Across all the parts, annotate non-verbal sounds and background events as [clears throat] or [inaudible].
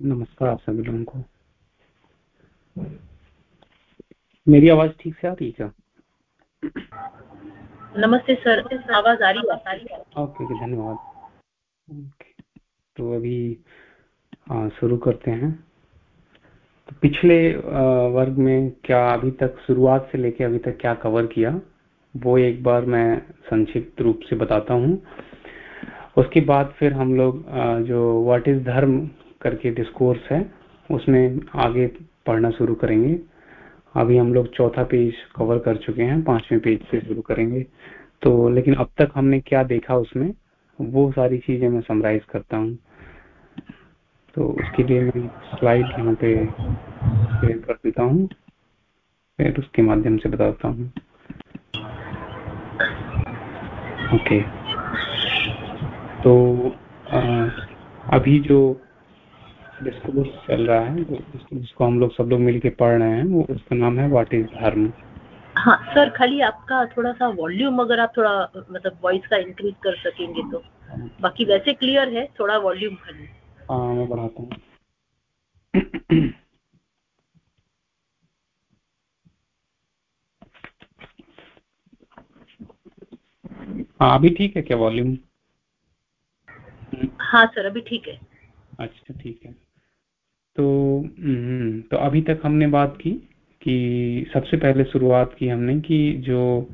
नमस्कार आप सभी लोगों को। मेरी आवाज़ ठीक से आ रही क्या? नमस्ते सर आवाज़ आ रही है? ओके ओके धन्यवाद। तो अभी शुरू करते हैं। तो पिछले वर्ग में क्या अभी तक शुरुआत से लेके अभी तक क्या कवर किया वो एक बार मैं संक्षिप्त रूप से बताता हूँ। उसके बाद फिर हम लोग जो व्हाट इज़ धर्म करके डिस्कोर्स है उसमें आगे पढ़ना शुरू करेंगे। अभी हम लोग चौथा पेज कवर कर चुके हैं पाँचवें पेज से शुरू करेंगे। तो लेकिन अब तक हमने क्या देखा उसमें वो सारी चीज़ें मैं समराइज करता हूँ। तो उसके लिए मैं स्लाइड यहाँ पे शेयर कर देता हूँ फिर उसके माध्यम से बताता हूँ। ओके तो आ, अभी जो डिस्कोर्स चल रहा है जिसको हम लोग सब लोग मिलके पढ़ रहे हैं वो उसका नाम है व्हाट इज़ धर्म हाँ सर खाली आपका थोड़ा सा वॉल्यूम अगर आप थोड़ा मतलब वॉइस का इंक्रीज कर सकेंगे तो। बाकी वैसे क्लियर है थोड़ा वॉल्यूम खाली। हाँ मैं बढ़ाता हूँ। हाँ अभी ठीक है क्या वॉल्यूम हाँ सर अभी ठीक है। अच्छा ठीक है। तो हम्म, तो अभी तक हमने बात की कि सबसे पहले शुरुआत की हमने कि जो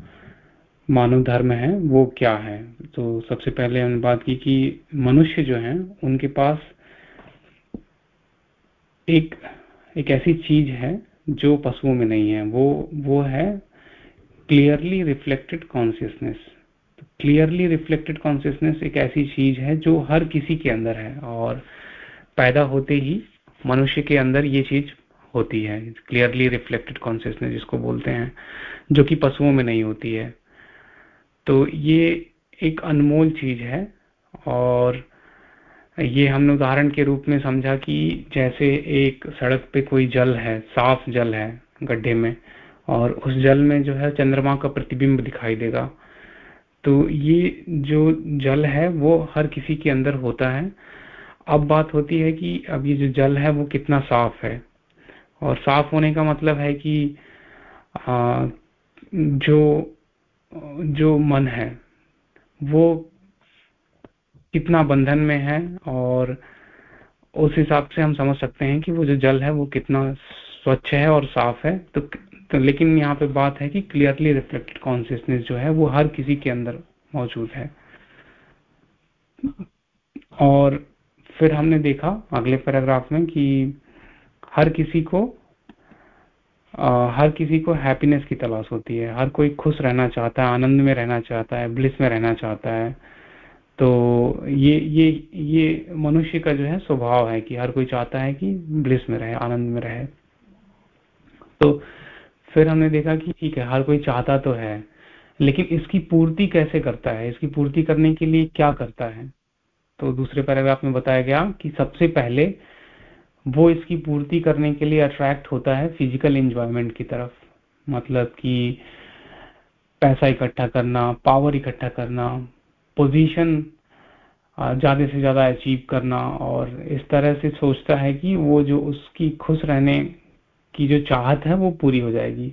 मानव धर्म है वो क्या है? तो सबसे पहले हमने बात की कि मनुष्य जो है उनके पास एक एक ऐसी चीज़ है जो पशुओं में नहीं है। वो वो है clearly reflected consciousness clearly reflected consciousness एक ऐसी चीज़ है जो हर किसी के अंदर है और पैदा होते ही मनुष्य के अंदर ये चीज़ होती है क्लियरली रिफ्लेक्टेड कॉन्सियसनेस जिसको बोलते हैं, जो कि पशुओं में नहीं होती है। तो ये एक अनमोल चीज़ है और ये हमने उदाहरण के रूप में समझा कि जैसे एक सड़क पे कोई जल है, साफ़ जल है गड्ढे में, और उस जल में जो है चंद्रमा का प्रतिबिंब दिखाई देगा। तो ये जो जल है वो हर किसी के अंदर होता है अब बात होती है कि अब ये जो जल है वो कितना साफ़ है। और साफ़ होने का मतलब है कि आ, जो जो मन है वो कितना बंधन में है और उस हिसाब से हम समझ सकते हैं कि वो जो जल है वो कितना स्वच्छ है और साफ़ है। तो, तो लेकिन यहाँ पे बात है कि क्लियरली रिफ्लेक्टेड कॉन्सियसनेस जो है वो हर किसी के अंदर मौजूद है। और फिर हमने देखा अगले पैराग्राफ में कि हर किसी को आ, हर किसी को हैप्पीनेस की तलाश होती है। हर कोई खुश रहना चाहता है आनंद में रहना चाहता है ब्लिस में रहना चाहता है। तो ये ये ये मनुष्य का जो है स्वभाव है कि हर कोई चाहता है कि ब्लिस में रहे आनंद में रहे। तो फिर हमने देखा कि ठीक है हर कोई चाहता तो है लेकिन इसकी पूर्ति कैसे करता है? इसकी पूर्ति करने के लिए क्या करता है? तो दूसरे पैराग्राफ में बताया गया कि सबसे पहले वो इसकी पूर्ति करने के लिए अट्रैक्ट होता है फ़िज़िकल एंजॉयमेंट की तरफ़। मतलब कि पैसा इकट्ठा करना पावर इकट्ठा करना पोजीशन ज़्यादा से ज़्यादा अचीव करना और इस तरह से सोचता है कि वो जो उसकी खुश रहने की जो चाहत है वो पूरी हो जाएगी।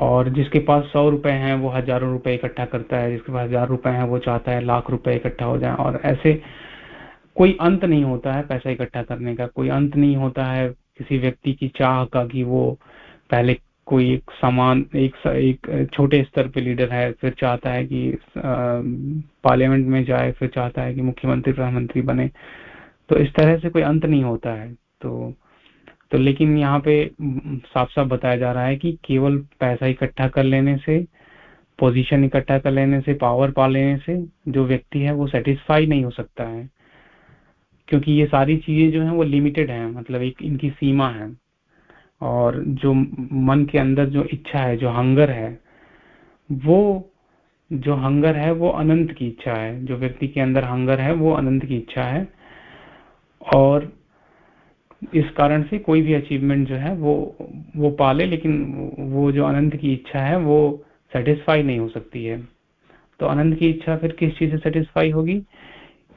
और जिसके पास सौ रुपए हैं, वो हज़ारों रुपए इकट्ठा करता है। जिसके पास हज़ार रुपए हैं, वो चाहता है लाख रुपए इकट्ठा हो जाए। और ऐसे कोई अंत नहीं होता है पैसा इकट्ठा करने का। कोई अंत नहीं होता है किसी व्यक्ति की चाह का कि वो पहले कोई एक समान, एक एक छोटे स्तर पे लीडर है, फिर चाहता है कि पार्लियामेंट में जाए, फिर चाहता है कि मुख्यमंत्री प्रधानमंत्री बने। तो इस तरह से कोई अंत नहीं होता है। तो तो लेकिन यहाँ पे साफ़ साफ़ बताया जा रहा है कि केवल पैसा इकट्ठा कर लेने से पोजीशन इकट्ठा कर लेने से पावर पा लेने से जो व्यक्ति है वो सेटिस्फाई नहीं हो सकता है। क्योंकि ये सारी चीज़ें जो है वो लिमिटेड है मतलब एक इनकी सीमा है। और जो मन के अंदर जो इच्छा है, जो हंगर है, वो, जो हंगर है वो अनंत की इच्छा है। जो व्यक्ति के अंदर हंगर है वो अनंत की इच्छा है। और इस कारण से कोई भी अचीवमेंट जो है वो वो पाले, लेकिन वो जो अनंत की इच्छा है, वो सेटिस्फाई नहीं हो सकती है। तो अनंत की इच्छा फिर किस चीज़ से सेटिस्फाई होगी?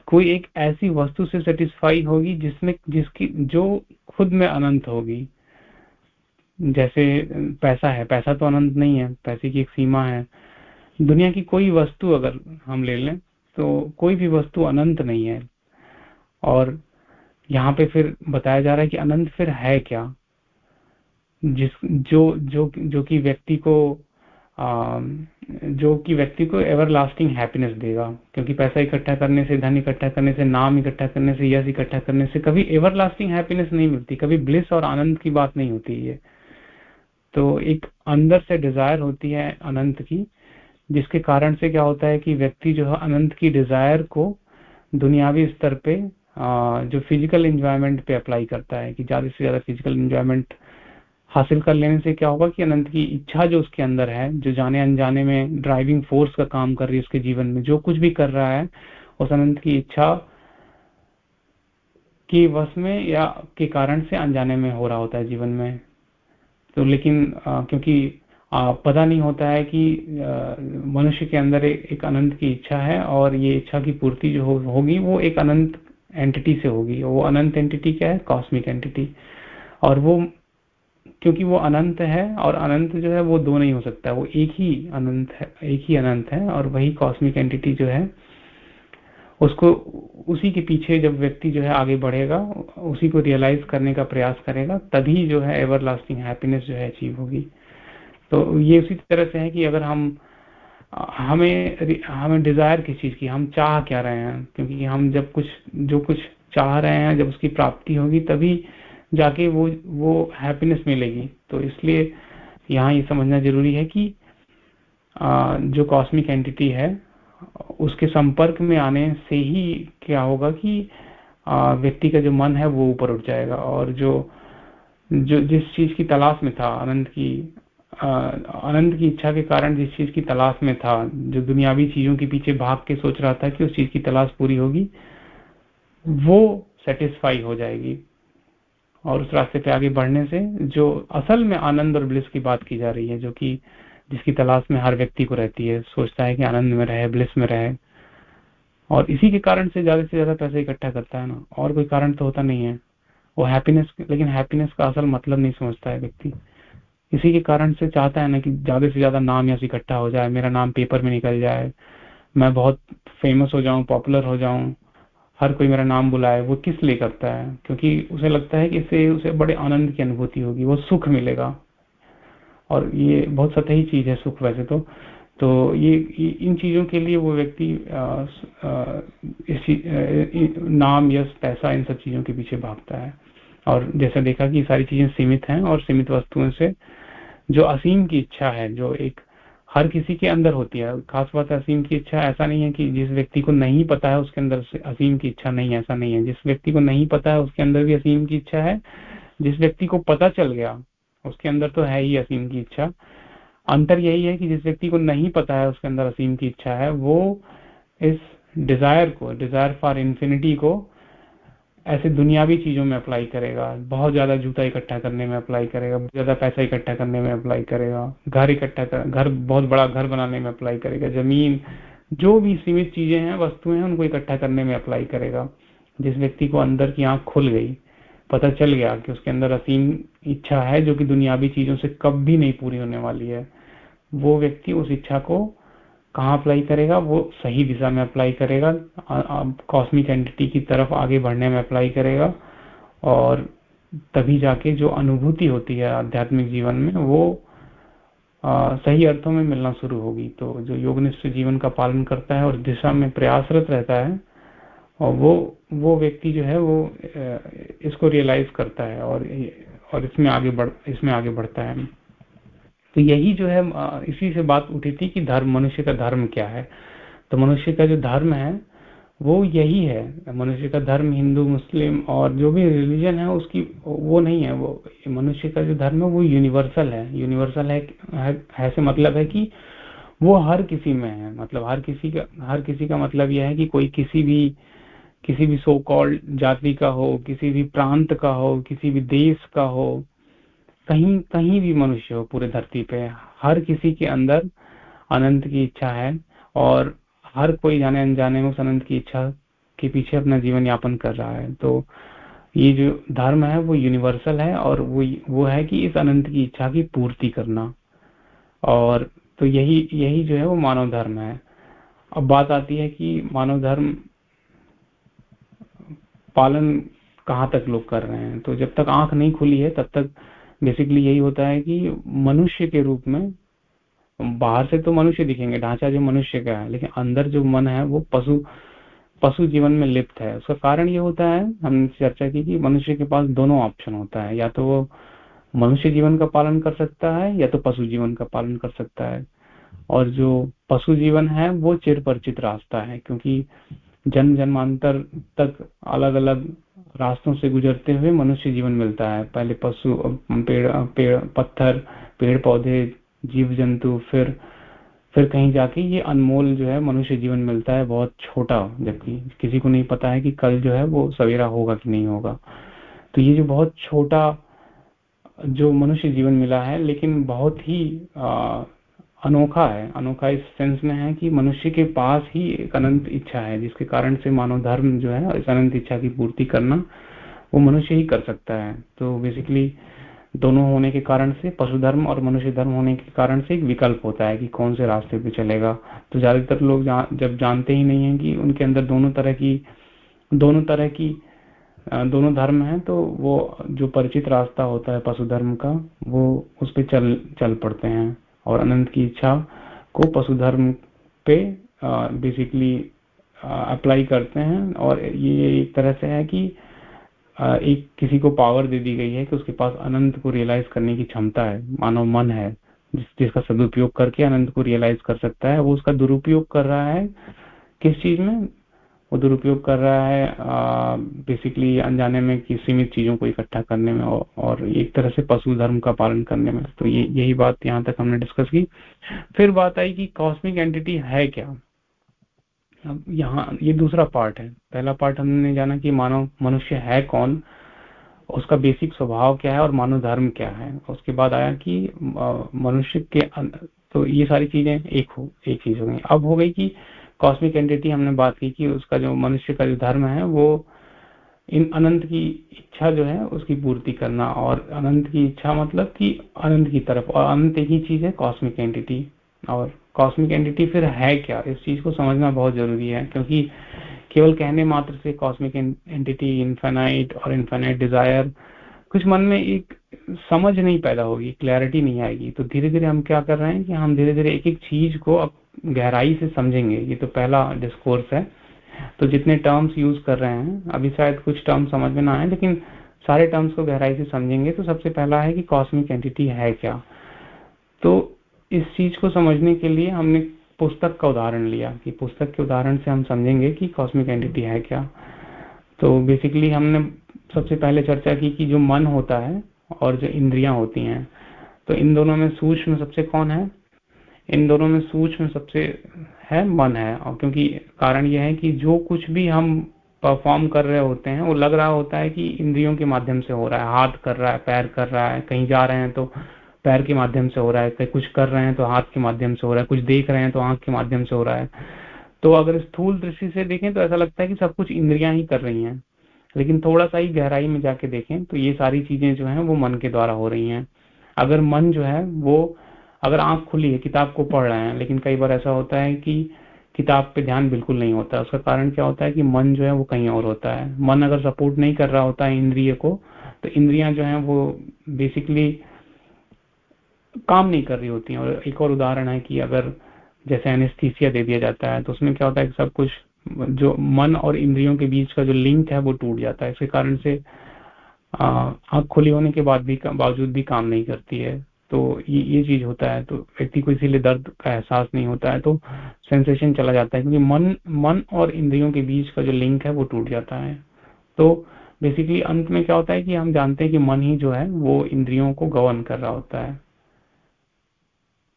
कोई एक ऐसी वस्तु से सेटिस्फाई होगी जिसमें, जिसकी, जो खुद में अनंत होगी। जैसे पैसा है, पैसा तो अनंत नहीं है, पैसे की एक सीमा है। दुनिया की कोई वस्तु अगर हम ले लें तो कोई भी वस्तु अनंत नहीं है। और यहाँ पे फिर बताया जा रहा है कि अनंत फिर है क्या? जिस जो जो जो कि व्यक्ति को आ, जो कि व्यक्ति को एवर लास्टिंग हैप्पीनेस देगा क्योंकि पैसा इकट्ठा करने से धन इकट्ठा करने से नाम इकट्ठा करने से यश इकट्ठा करने से कभी एवर लास्टिंग हैप्पीनेस नहीं मिलती कभी ब्लिस और आनंद की बात नहीं होती है तो एक अंदर से डिज़ायर होती है अनंत की जिसके कारण से क्या होता है कि व्यक्ति जो है अनंत की डिज़ायर को दुनियावी स्तर पे जो फ़िज़िकल एंजॉयमेंट पे अप्लाई करता है कि ज़्यादा से ज़्यादा फ़िज़िकल एंजॉयमेंट हासिल कर लेने से क्या होगा कि अनंत की इच्छा जो उसके अंदर है जो जाने अनजाने में ड्राइविंग फोर्स का काम कर रही है उसके जीवन में जो कुछ भी कर रहा है उस अनंत की इच्छा के वश में या के कारण से अनजाने में हो रहा होता है जीवन में। तो लेकिन आ, क्योंकि आ, पता नहीं होता है कि मनुष्य के अंदर एक, एक अनंत की इच्छा है और ये इच्छा की पूर्ति जो हो, होगी वो एक अनंत एंटिटी से होगी। वो अनंत एंटिटी क्या है? कॉस्मिक एंटिटी और वो, क्योंकि वो अनंत है और अनंत जो है वो दो नहीं हो सकता। वो एक ही अनंत है, एक ही अनंत है और वही कॉस्मिक एंटिटी जो है, उसको, उसी के पीछे जब व्यक्ति जो है आगे बढ़ेगा, उसी को रियलाइज़ करने का प्रयास करेगा, तभी जो है एवर लास्टिंग हैप्पीनेस जो है अचीव होगी। तो ये उसी तरह से है कि अगर हम हमें हमें डिज़ायर किस चीज़ की? हम चाह क्या रहे हैं? क्योंकि हम जब कुछ जो कुछ चाह रहे हैं जब उसकी प्राप्ति होगी तभी जाके वो वो हैप्पीनेस मिलेगी। तो इसलिए यहाँ ये समझना ज़रूरी है कि आ, जो कॉस्मिक एंटिटी है उसके संपर्क में आने से ही क्या होगा कि व्यक्ति का जो मन है वो ऊपर उठ जाएगा। और जो जो जिस चीज़ की तलाश में था आनंद की आनंद की इच्छा के कारण जिस चीज़ की तलाश में था, जो दुनियावी चीज़ों के पीछे भाग के सोच रहा था कि उस चीज़ की तलाश पूरी होगी, वो सेटिस्फाई हो जाएगी और उस रास्ते पे आगे बढ़ने से जो असल में आनंद और ब्लिस की बात की जा रही है, जो कि जिसकी तलाश में हर व्यक्ति को रहती है, सोचता है कि आनंद में रहे ब्लिस में रहे, और इसी के कारण से ज़्यादा से ज़्यादा पैसे इकट्ठा करता है ना। और कोई कारण तो होता नहीं है। वो हैप्पीनेस लेकिन हैप्पीनेस का असल मतलब नहीं समझता है व्यक्ति। इसी के कारण से चाहता है ना कि ज़्यादा से ज़्यादा नाम या इकट्ठा हो जाए, मेरा नाम पेपर में निकल जाए, मैं बहुत फ़ेमस हो जाऊँ पॉपुलर हो जाऊँ, हर कोई मेरा नाम बुलाए, वो किस लिए करता है? क्योंकि उसे लगता है कि इससे उसे बड़े आनंद की अनुभूति होगी, वो सुख मिलेगा। और ये बहुत सतही चीज़ है सुख वैसे तो। तो ये इन चीज़ों के लिए वो व्यक्ति नाम, यश, पैसा, इन सब चीज़ों के पीछे भागता है। और जैसा देखा कि सारी चीज़ें सीमित हैं और सीमित वस्तुओं से जो असीम की इच्छा है, जो एक हर किसी के अंदर होती है। खास बात असीम की इच्छा ऐसा नहीं है कि जिस व्यक्ति को नहीं पता है, उसके अंदर असीम की इच्छा नहीं ऐसा नहीं है। जिस व्यक्ति को नहीं पता है, उसके अंदर भी असीम की इच्छा है। जिस व्यक्ति को पता चल गया, उसके अंदर तो है ही असीम की इच्छा। अंतर यही है कि जिस व्यक्ति को नहीं पता है, उसके अंदर असीम की इच्छा है, वो इस डिज़ायर को डिज़ायर फॉर इंफिनिटी को ऐसे दुनियावी चीज़ों में अप्लाई करेगा। बहुत ज़्यादा जूता इकट्ठा करने में अप्लाई करेगा, बहुत ज़्यादा पैसा इकट्ठा करने में अप्लाई करेगा, घर इकट्ठा कर, घर, बहुत बड़ा घर बनाने में अप्लाई करेगा। ज़मीन, जो भी सीमित चीज़ें हैं, वस्तुएँ हैं, उनको इकट्ठा करने में अप्लाई करेगा। जिस व्यक्ति को अंदर की आँख खुल गई, पता चल गया कि उसके अंदर असीम इच्छा है, जो कि दुनियावी चीज़ों से कभी नहीं पूरी होने वाली है, वो व्यक्ति उस इच्छा को कहाँ अप्लाई करेगा वो सही दिशा में अप्लाई करेगा कॉस्मिक एंटिटी की तरफ़ आगे बढ़ने में अप्लाई करेगा और तभी जाके जो अनुभूति होती है आध्यात्मिक जीवन में वो आ, सही अर्थों में मिलना शुरू होगी। तो जो योगनिष्ठ जीवन का पालन करता है और दिशा में प्रयासरत रहता है और वो वो व्यक्ति जो है वो इसको रियलाइज़ करता है और और इसमें आगे बढ़ इसमें आगे बढ़ता है। तो यही जो है इसी से बात उठी थी कि धर्म मनुष्य का धर्म क्या है। तो मनुष्य का जो धर्म है वो यही है। मनुष्य का धर्म हिंदू मुस्लिम और जो भी रिलीजन है उसकी वो नहीं है। वो मनुष्य का जो धर्म है वो यूनिवर्सल है। यूनिवर्सल है, है ऐसे मतलब है कि वो हर किसी में है। मतलब हर किसी का हर किसी का मतलब यह है कि कोई किसी भी किसी भी सो कॉल्ड जाति का हो किसी भी प्रांत का हो किसी भी देश का हो कहीं कहीं भी मनुष्य हो, पूरे धरती पे, हर किसी के अंदर अनंत की इच्छा है और हर कोई जाने अनजाने में उस अनंत की इच्छा के पीछे अपना जीवन यापन कर रहा है। तो ये जो धर्म है, वो यूनिवर्सल है और वो वो है कि इस अनंत की इच्छा की पूर्ति करना। और तो यही यही जो है वो मानव धर्म है। अब बात आती है कि मानव धर्म पालन कहाँ तक लोग कर रहे हैं? तो जब तक आँख नहीं खुली है, तब तक बेसिकली यही होता है कि मनुष्य के रूप में बाहर से तो मनुष्य दिखेंगे, ढांचा जो मनुष्य का है, लेकिन अंदर जो मन है वो पशु पशु जीवन में लिप्त है। उसका कारण ये होता है, हमने चर्चा की कि मनुष्य के पास दोनों ऑप्शन होता है। या तो वो मनुष्य जीवन का पालन कर सकता है, या तो पशु जीवन का पालन कर सकता है। और जो पशु जीवन है, वो चिर परिचित रास्ता है, क्योंकि जन्म जन्मांतर तक अलग अलग रास्तों से गुजरते हुए मनुष्य जीवन मिलता है। पहले पशु पेड़ पेड़ पत्थर पेड़ पौधे जीव जंतु फिर फिर कहीं जाके ये अनमोल जो है मनुष्य जीवन मिलता है, बहुत छोटा, जबकि किसी को नहीं पता है कि कल जो है वो सवेरा होगा कि नहीं होगा। तो ये जो बहुत छोटा, जो मनुष्य जीवन मिला है, लेकिन बहुत ही अनोखा है। अनोखा इस सेंस में है कि मनुष्य के पास ही एक अनंत इच्छा है जिसके कारण से मानव धर्म जो है इस अनंत इच्छा की पूर्ति करना वो मनुष्य ही कर सकता है। तो बेसिकली दोनों होने के कारण से पशु धर्म और मनुष्य धर्म होने के कारण से एक विकल्प होता है कि कौन से रास्ते पे चलेगा। तो ज़्यादातर लोग जा, जब जानते ही नहीं है कि उनके अंदर दोनों तरह की दोनों तरह की दोनों धर्म है तो वो जो परिचित रास्ता होता है पशु धर्म का वो उस पर चल चल पड़ते हैं। और अनंत की इच्छा को पशु धर्म पे बेसिकली अप्लाई करते हैं। और ये एक तरह से है कि एक किसी को पावर दे दी गई है कि उसके पास अनंत को रियलाइज़ करने की क्षमता है, मानव मन है, जिस, जिसका सदुपयोग करके अनंत को रियलाइज़ कर सकता है। वो उसका दुरुपयोग कर रहा है। किस चीज़ में? वो दुरुपयोग कर रहा है बेसिकली अनजाने में कि सीमित चीज़ों को इकट्ठा करने में और, और एक तरह से पशु धर्म का पालन करने में। तो ये यही बात यहाँ तक हमने डिस्कस की। फिर बात आई कि कॉस्मिक एंटिटी है क्या? अब यहाँ ये दूसरा पार्ट है। पहला पार्ट हमने जाना कि मानव मनुष्य है कौन? उसका बेसिक स्वभाव क्या है और मानव धर्म क्या है? उसके बाद आया कि मनुष्य के तो ये सारी चीज़ें एक हो एक चीज़ हो गई। अब हो गई कि कॉस्मिक एंटिटी हमने बात की कि उसका जो मनुष्य का जो धर्म है, वो इन अनंत की इच्छा जो है, उसकी पूर्ति करना और अनंत की इच्छा मतलब कि अनंत की तरफ़ और अनंत ही चीज़ है कॉस्मिक एंटिटी और कॉस्मिक एंटिटी फिर है क्या? इस चीज़ को समझना बहुत ज़रूरी है क्योंकि केवल कहने मात्र से कॉस्मिक एंटिटी इन्फेनाइट और इन्फेनाइट डिज़ायर कुछ मन में एक समझ नहीं पैदा होगी क्लैरिटी नहीं आएगी। तो धीरे धीरे हम क्या कर रहे हैं कि हम धीरे धीरे एक एक चीज़ को अब गहराई से समझेंगे, ये तो पहला डिस्कोर्स है। तो जितने टर्म्स यूज़ कर रहे हैं, अभी शायद कुछ टर्म्स समझ में ना आए, लेकिन सारे टर्म्स को गहराई से समझेंगे तो सबसे पहला है कि कॉस्मिक एंटिटी है क्या। तो इस चीज़ को समझने के लिए हमने पुस्तक का उदाहरण लिया, कि पुस्तक के उदाहरण से हम समझेंगे कि कॉस्मिक एंटिटी है क्या। तो बेसिकली हमने सबसे पहले चर्चा की कि जो मन होता है और जो इंद्रियाँ होती हैं तो इन दोनों में सूक्ष्म सबसे कौन है? इन दोनों में सूक्ष्म सबसे है, मन है। और क्योंकि कारण यह है कि जो कुछ भी हम परफॉर्म कर रहे होते हैं, वो लग रहा होता है कि इंद्रियों के माध्यम से हो रहा है। हाथ कर रहा है, पैर कर रहा है, कहीं जा रहे हैं तो पैर के माध्यम से हो रहा है, कहीं कुछ कर रहे हैं तो हाथ के माध्यम से हो रहा है, कुछ देख रहे हैं तो आँख के माध्यम से हो रहा है। तो अगर स्थूल दृष्टि से देखें तो ऐसा लगता है कि सब कुछ इंद्रियाँ ही कर रही हैं। लेकिन थोड़ा सा ही गहराई में जाके देखें तो ये सारी चीज़ें जो है वो मन के द्वारा हो रही हैं। अगर मन जो है वो अगर आँख खुली है, किताब को पढ़ रहे हैं, लेकिन कई बार ऐसा होता है कि किताब पे ध्यान बिल्कुल नहीं होता उसका कारण क्या होता है कि मन जो है वो कहीं और होता है। मन अगर सपोर्ट नहीं कर रहा होता है इंद्रिय को तो इंद्रियाँ जो है वो बेसिकली काम नहीं कर रही होती हैं। और एक और उदाहरण है कि अगर जैसे एनेस्थीसिया दे दिया जाता है तो उसमें क्या होता है कि सब कुछ जो मन और इंद्रियों के बीच का जो लिंक है वो टूट जाता है। इसके कारण से आँख खुली होने के बाद भी बावजूद भी काम नहीं करती है। तो ये ये चीज़ होता है तो व्यक्ति को इसीलिए दर्द का एहसास नहीं होता है तो सेंसेशन चला जाता है क्योंकि मन मन और इंद्रियों के बीच का जो लिंक है वो टूट जाता है। तो बेसिकली अंत में क्या होता है कि हम जानते हैं कि मन ही जो है वो इंद्रियों को गवर्न कर रहा होता है।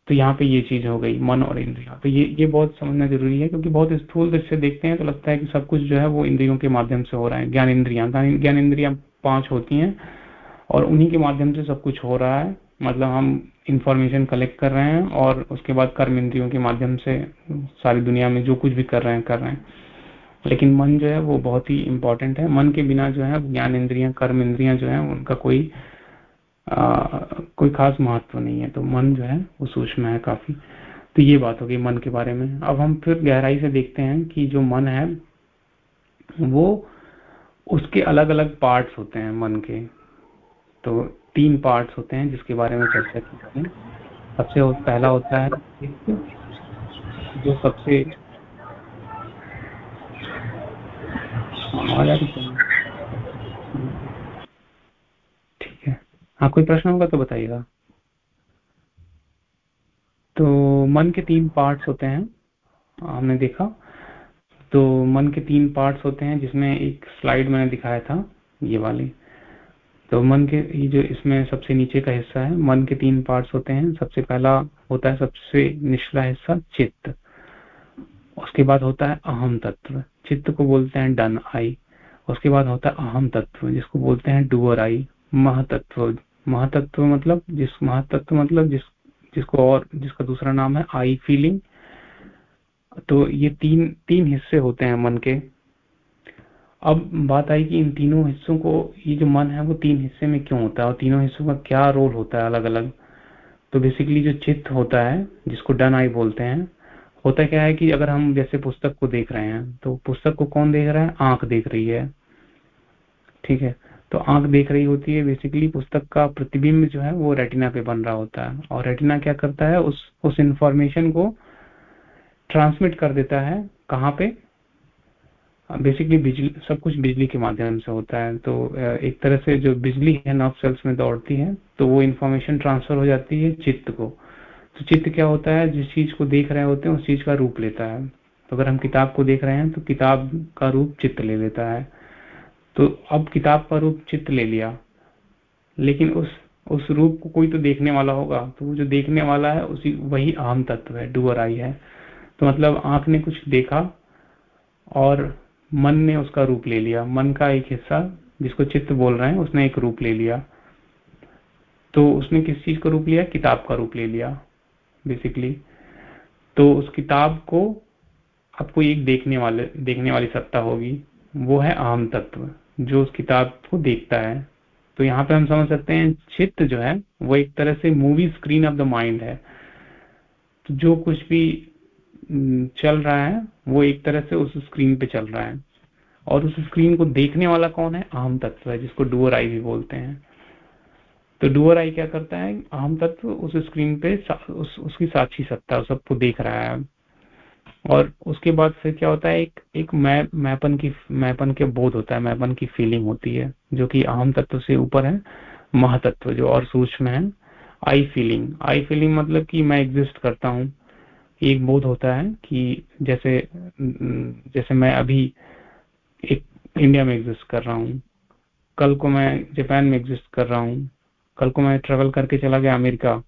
तो यहाँ पे ये चीज़ हो गई मन और इंद्रिया। तो ये ये बहुत समझना ज़रूरी है क्योंकि बहुत स्थूल दृश्य देखते हैं तो लगता है कि सब कुछ जो है वो इंद्रियों के माध्यम से हो रहा है ज्ञान इंद्रिया। ज्ञान इंद्रिया पाँच होती हैं और उन्हीं के माध्यम से सब कुछ हो रहा है। मतलब हम इंफॉर्मेशन कलेक्ट कर रहे हैं और उसके बाद कर्म इंद्रियों के माध्यम से सारी दुनिया में जो कुछ भी कर रहे हैं कर रहे हैं। लेकिन मन जो है वो बहुत ही इंपॉर्टेंट है। मन के बिना जो है ज्ञान इंद्रियाँ कर्म इंद्रियाँ जो है उनका कोई आ, कोई खास महत्व नहीं है। तो मन जो है वो सूक्ष्म है काफ़ी। तो ये बात होगी मन के बारे में। अब हम फिर गहराई से देखते हैं कि जो मन है वो उसके अलग अलग पार्ट्स होते हैं मन के। तो तीन पार्ट्स होते हैं, जिसके बारे में चर्चा की है। सबसे पहला होता है, जो सबसे ठीक है। हाँ कोई प्रश्न होगा तो बताइएगा। तो मन के तीन पार्ट्स होते हैं, हमने देखा। तो मन के तीन पार्ट्स होते हैं, जिसमें एक स्लाइड मैंने दिखाया था, ये वाली। तो मन के ये जो इसमें सबसे नीचे का हिस्सा है, मन के तीन पार्ट्स होते हैं। सबसे पहला होता है, सबसे निचला हिस्सा चित्त। उसके बाद होता है अहम तत्व। चित्त को बोलते हैं डन आई उसके बाद होता है अहम तत्व, जिसको बोलते हैं डुअर आई महतत्व। महतत्व मतलब जिस, महतत्व मतलब जिस, जिसको और, जिसका दूसरा नाम है आई फीलिंग तो ये तीन तीन हिस्से होते हैं मन के। अब बात आई कि इन तीनों हिस्सों को, ये जो मन है वो तीन हिस्से में क्यों होता है और तीनों हिस्सों का क्या रोल होता है अलग अलग तो बेसिकली जो चित्त होता है, जिसको डन आई बोलते हैं, होता क्या है कि अगर हम जैसे पुस्तक को देख रहे हैं तो पुस्तक को कौन देख रहा है? आँख देख रही है। ठीक है? तो आँख देख रही होती है बेसिकली पुस्तक का प्रतिबिंब जो है वो रेटिना पे बन रहा होता है। और रेटिना क्या करता है? उस उस इंफॉर्मेशन को ट्रांसमिट कर देता है, कहाँ पे? बेसिकली बिजली, सब कुछ बिजली के माध्यम से होता है। तो एक तरह से जो बिजली है नर्व सेल्स में दौड़ती है तो वो इन्फॉर्मेशन ट्रांसफ़र हो जाती है चित्त को। तो चित्त क्या होता है? जिस चीज़ को देख रहे होते हैं, उस चीज़ का रूप लेता है। तो अगर हम किताब को देख रहे हैं तो किताब का रूप चित्त ले लेता है। तो अब किताब का रूप चित्त ले लिया। लेकिन उस उस रूप को कोई तो देखने वाला होगा। तो वो जो देखने वाला है, उसी, वही अहम तत्व है डुअर आई है। तो मतलब आँख ने कुछ देखा और मन ने उसका रूप ले लिया। मन का एक हिस्सा, जिसको चित्त बोल रहे हैं, उसने एक रूप ले लिया। तो उसने किस चीज़ का रूप लिया? किताब का रूप ले लिया बेसिकली तो उस किताब को आपको एक देखने वाले, देखने वाली सत्ता होगी। वो है आम तत्व, जो उस किताब को देखता है। तो यहाँ पे हम समझ सकते हैं, चित्त जो है, वो एक तरह से movie screen of the mind है। तो जो कुछ भी चल रहा है वो एक तरह से उस स्क्रीन पे चल रहा है। और उस स्क्रीन को देखने वाला कौन है? अहम तत्व है जिसको डुअर आई भी बोलते हैं। तो डुअर आई क्या करता है? अहम तत्व उस स्क्रीन पे उस, उसकी साक्षी सत्ता सबको देख रहा है। और उसके बाद फिर क्या होता है? एक एक मै, मैपन की मैपन के बोध होता है मैपन की फीलिंग होती है जो कि अहम तत्व से ऊपर है महातत्व जो और सूक्ष्म है आई फीलिंग आई फीलिंग मतलब कि मैं एग्जिस्ट करता हूँ। एक बोध होता है कि जैसे जैसे मैं अभी एक इंडिया में एग्जिस्ट कर रहा हूँ, कल को मैं जापान में एग्जिस्ट कर रहा हूँ, कल को मैं ट्रेवल करके चला गया अमेरिका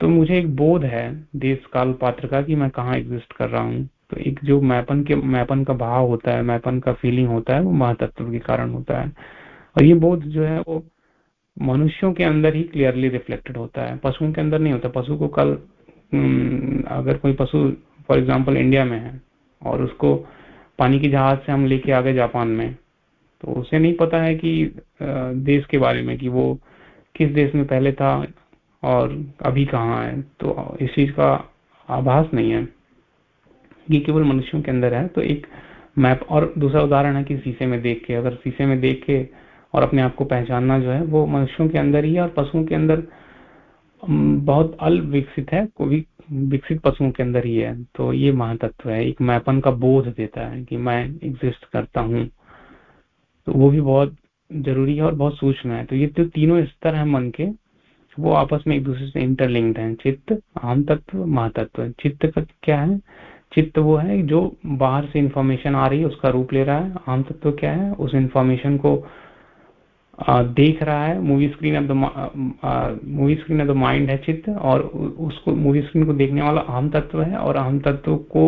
तो मुझे एक बोध है देश काल पात्र का कि मैं कहाँ एग्जिस्ट कर रहा हूँ। तो एक जो मैपन के, मैपन का भाव होता है, मैपन का फीलिंग होता है, वो महातत्व के कारण होता है। और ये बोध जो है वो मनुष्यों के अंदर ही क्लियरली रिफ्लेक्टेड होता है। पशुओं के अंदर नहीं होता। पशु को कल अगर कोई पशु फॉर एग्ज़ाम्पल इंडिया में है, और उसको पानी की जहाज़ से हम लेके आ गए जापान में तो उसे नहीं पता है कि देश के बारे में, कि वो किस देश में पहले था और अभी कहाँ है। तो इस चीज़ का आभास नहीं है ये केवल मनुष्यों के अंदर है। तो एक मैप और दूसरा उदाहरण है कि शीशे में देख के, अगर शीशे में देख के और अपने आप को पहचानना जो है, वो मनुष्यों के अंदर ही है और पशुओं के अंदर बहुत अल विकसित है, कोई विकसित पशुओं के अंदर ही है तो ये महातत्व है। एक मैपन का बोध देता है कि मैं एग्जिस्ट करता हूँ। तो वो भी बहुत ज़रूरी है और बहुत सूक्ष्म है। तो ये तो तीनों स्तर है मन के, वो आपस में एक दूसरे से इंटरलिंक्ड हैं। चित्त आम तत्व महातत्व। चित्त का क्या है? चित्त वो है जो बाहर से इंफॉर्मेशन आ रही है, उसका रूप ले रहा है। आम तत्व क्या है? उस इंफॉर्मेशन को देख रहा है movie screen of the movie screen of the mind है चित्त और उसको मूवी स्क्रीन को देखने वाला अहम तत्व है और अहम तत्व को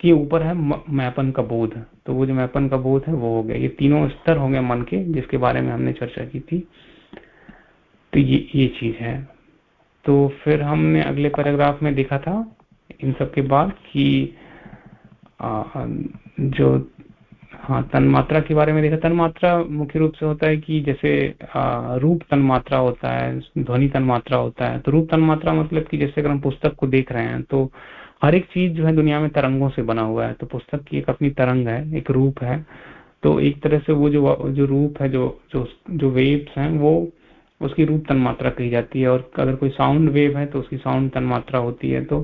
के ऊपर है मैपन का बोध। तो वो जो मैपन का बोध है वो हो गया। ये तीनों स्तर हो गए मन के जिसके बारे में हमने चर्चा की थी। तो ये ये चीज़ है। तो फिर हमने अगले पैराग्राफ में देखा था इन सब के बाद कि आ, जो हाँ तन मात्रा के बारे में देखा। तन मात्रा मुख्य रूप से होता है कि जैसे आ, रूप तन मात्रा होता है ध्वनि तन मात्रा होता है। तो रूप तन मात्रा मतलब कि जैसे अगर हम पुस्तक को देख रहे हैं तो हर एक चीज़ जो है दुनिया में तरंगों से बना हुआ है। तो पुस्तक की एक अपनी तरंग है एक रूप है। तो एक तरह से वो जो जो रूप है जो जो जो वेव्स हैं वो उसकी रूप तन मात्रा कही जाती है। और अगर कोई साउंड वेव है तो उसकी साउंड तन मात्रा होती है। तो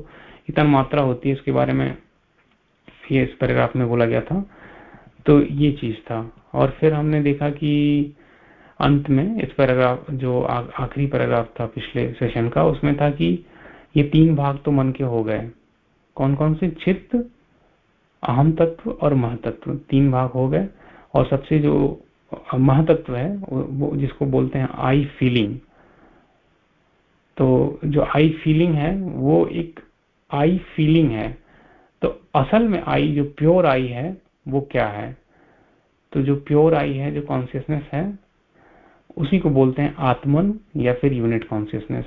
तन मात्रा होती है इसके बारे में ये इस पैराग्राफ में बोला गया था। तो ये चीज़ था। और फिर हमने देखा कि अंत में इस पैराग्राफ, जो आखिरी पैराग्राफ था पिछले सेशन का, उसमें था कि ये तीन भाग तो मन के हो गए। कौन कौन से? चित्त अहम तत्व और महतत्व। तीन भाग हो गए। और सबसे जो महतत्व है वो जिसको बोलते हैं आई फीलिंग। तो जो आई फीलिंग है, वो एक आई फीलिंग है। तो असल में आई, जो प्योर आई है वो क्या है? तो जो प्योर आई है, जो कॉन्सियसनेस है, उसी को बोलते हैं आत्मन या फिर यूनिट कॉन्सियसनेस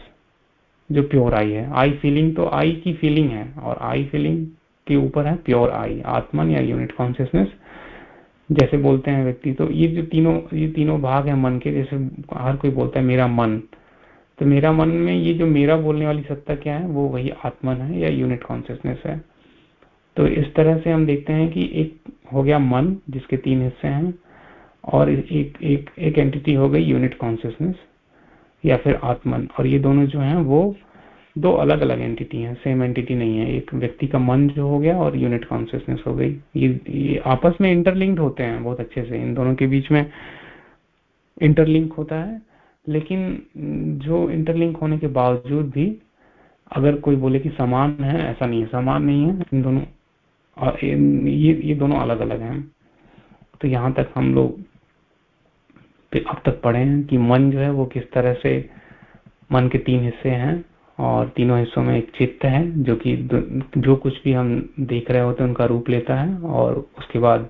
जो प्योर आई है। आई फीलिंग तो आई की फीलिंग है और आई फीलिंग के ऊपर है प्योर आई आत्मन या यूनिट कॉन्सियसनेस जैसे बोलते हैं व्यक्ति तो ये जो तीनों, ये तीनों भाग है मन के, जैसे हर कोई बोलता है मेरा मन। तो मेरा मन में ये जो मेरा बोलने वाली सत्ता क्या है, वो वही आत्मन है या यूनिट कॉन्सियसनेस है। तो इस तरह से हम देखते हैं कि एक हो गया मन जिसके तीन हिस्से हैं और एक एक एक एंटिटी हो गई यूनिट कॉन्सियसनेस या फिर आत्मन। और ये दोनों जो हैं वो दो अलग अलग एंटिटी हैं सेम एंटिटी नहीं है। एक व्यक्ति का मन जो हो गया और यूनिट कॉन्सियसनेस हो गई। ये, ये आपस में इंटरलिंक्ड होते हैं बहुत अच्छे से। इन दोनों के बीच में इंटरलिंक होता है। लेकिन जो इंटरलिंक होने के बावजूद भी अगर कोई बोले कि समान है ऐसा नहीं है। समान नहीं है। इन दोनों ये ये दोनों अलग अलग हैं। तो यहाँ तक हम लोग अब तक पढ़े हैं कि मन जो है वो किस तरह से मन के तीन हिस्से हैं और तीनों हिस्सों में एक चित्त है जो कि जो कुछ भी हम देख रहे होते हैं उनका रूप लेता है और उसके बाद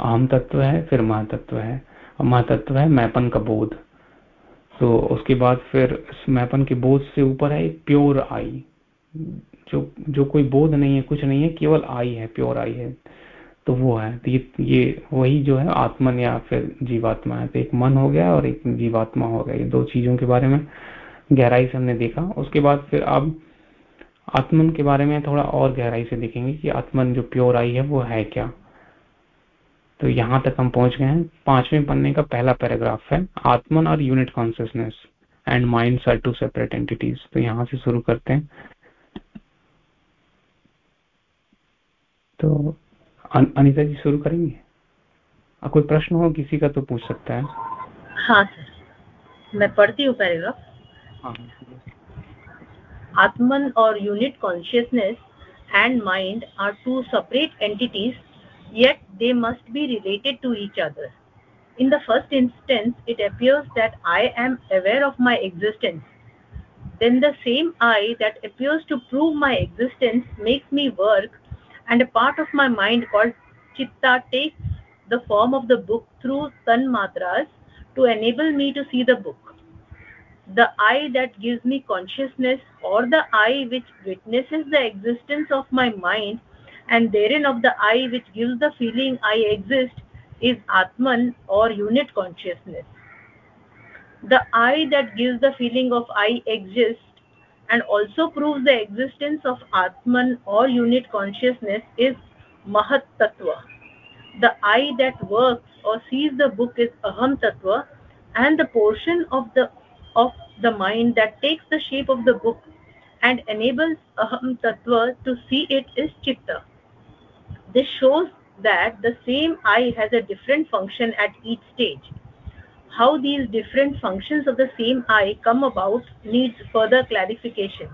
अहम तत्व है, फिर महातत्व है। और महातत्व है मैपन का बोध। तो उसके बाद फिर मैपन के बोध से ऊपर है प्योर आई। जो जो कोई बोध नहीं है, कुछ नहीं है, केवल आई है, प्योर आई है। तो वो है। तो ये ये वही जो है आत्मन या फिर जीवात्मा है। तो एक मन हो गया और एक जीवात्मा हो गया। ये दो चीज़ों के बारे में गहराई से हमने देखा। उसके बाद फिर अब आत्मन के बारे में थोड़ा और गहराई से देखेंगे कि आत्मन जो प्योर आई है, वो है क्या। तो यहाँ तक हम पहुँच गए हैं। पाँचवें पन्ने का पहला पैराग्राफ है, आत्मन और unit consciousness and mind are two separate entities. तो यहाँ से शुरू करते हैं। तो अनिता जी शुरू करेंगे? कोई प्रश्न हो किसी का तो पूछ सकता है। हाँ सर। मैं पढ़ती हूँ पहले हाँ। आत्मन और unit consciousness and mind are two separate entities yet they must be related to each other in the first instance it appears that I am aware of my existence then the same I that appears to prove my existence makes me work and a part of my mind called chitta takes the form of the book through tanmatras to enable me to see the book. The I that gives me consciousness or the I which witnesses the existence of my mind and therein of the I which gives the feeling I exist is Atman or unit consciousness. The I that gives the feeling of I exist and also proves the existence of Atman or unit consciousness is Mahat Tattva. The eye that works or sees the book is Aham Tattva and the portion of the of the mind that takes the shape of the book and enables Aham Tattva to see it is Chitta. This shows that the same eye has a different function at each stage. How these different functions of the same I come about needs further clarification.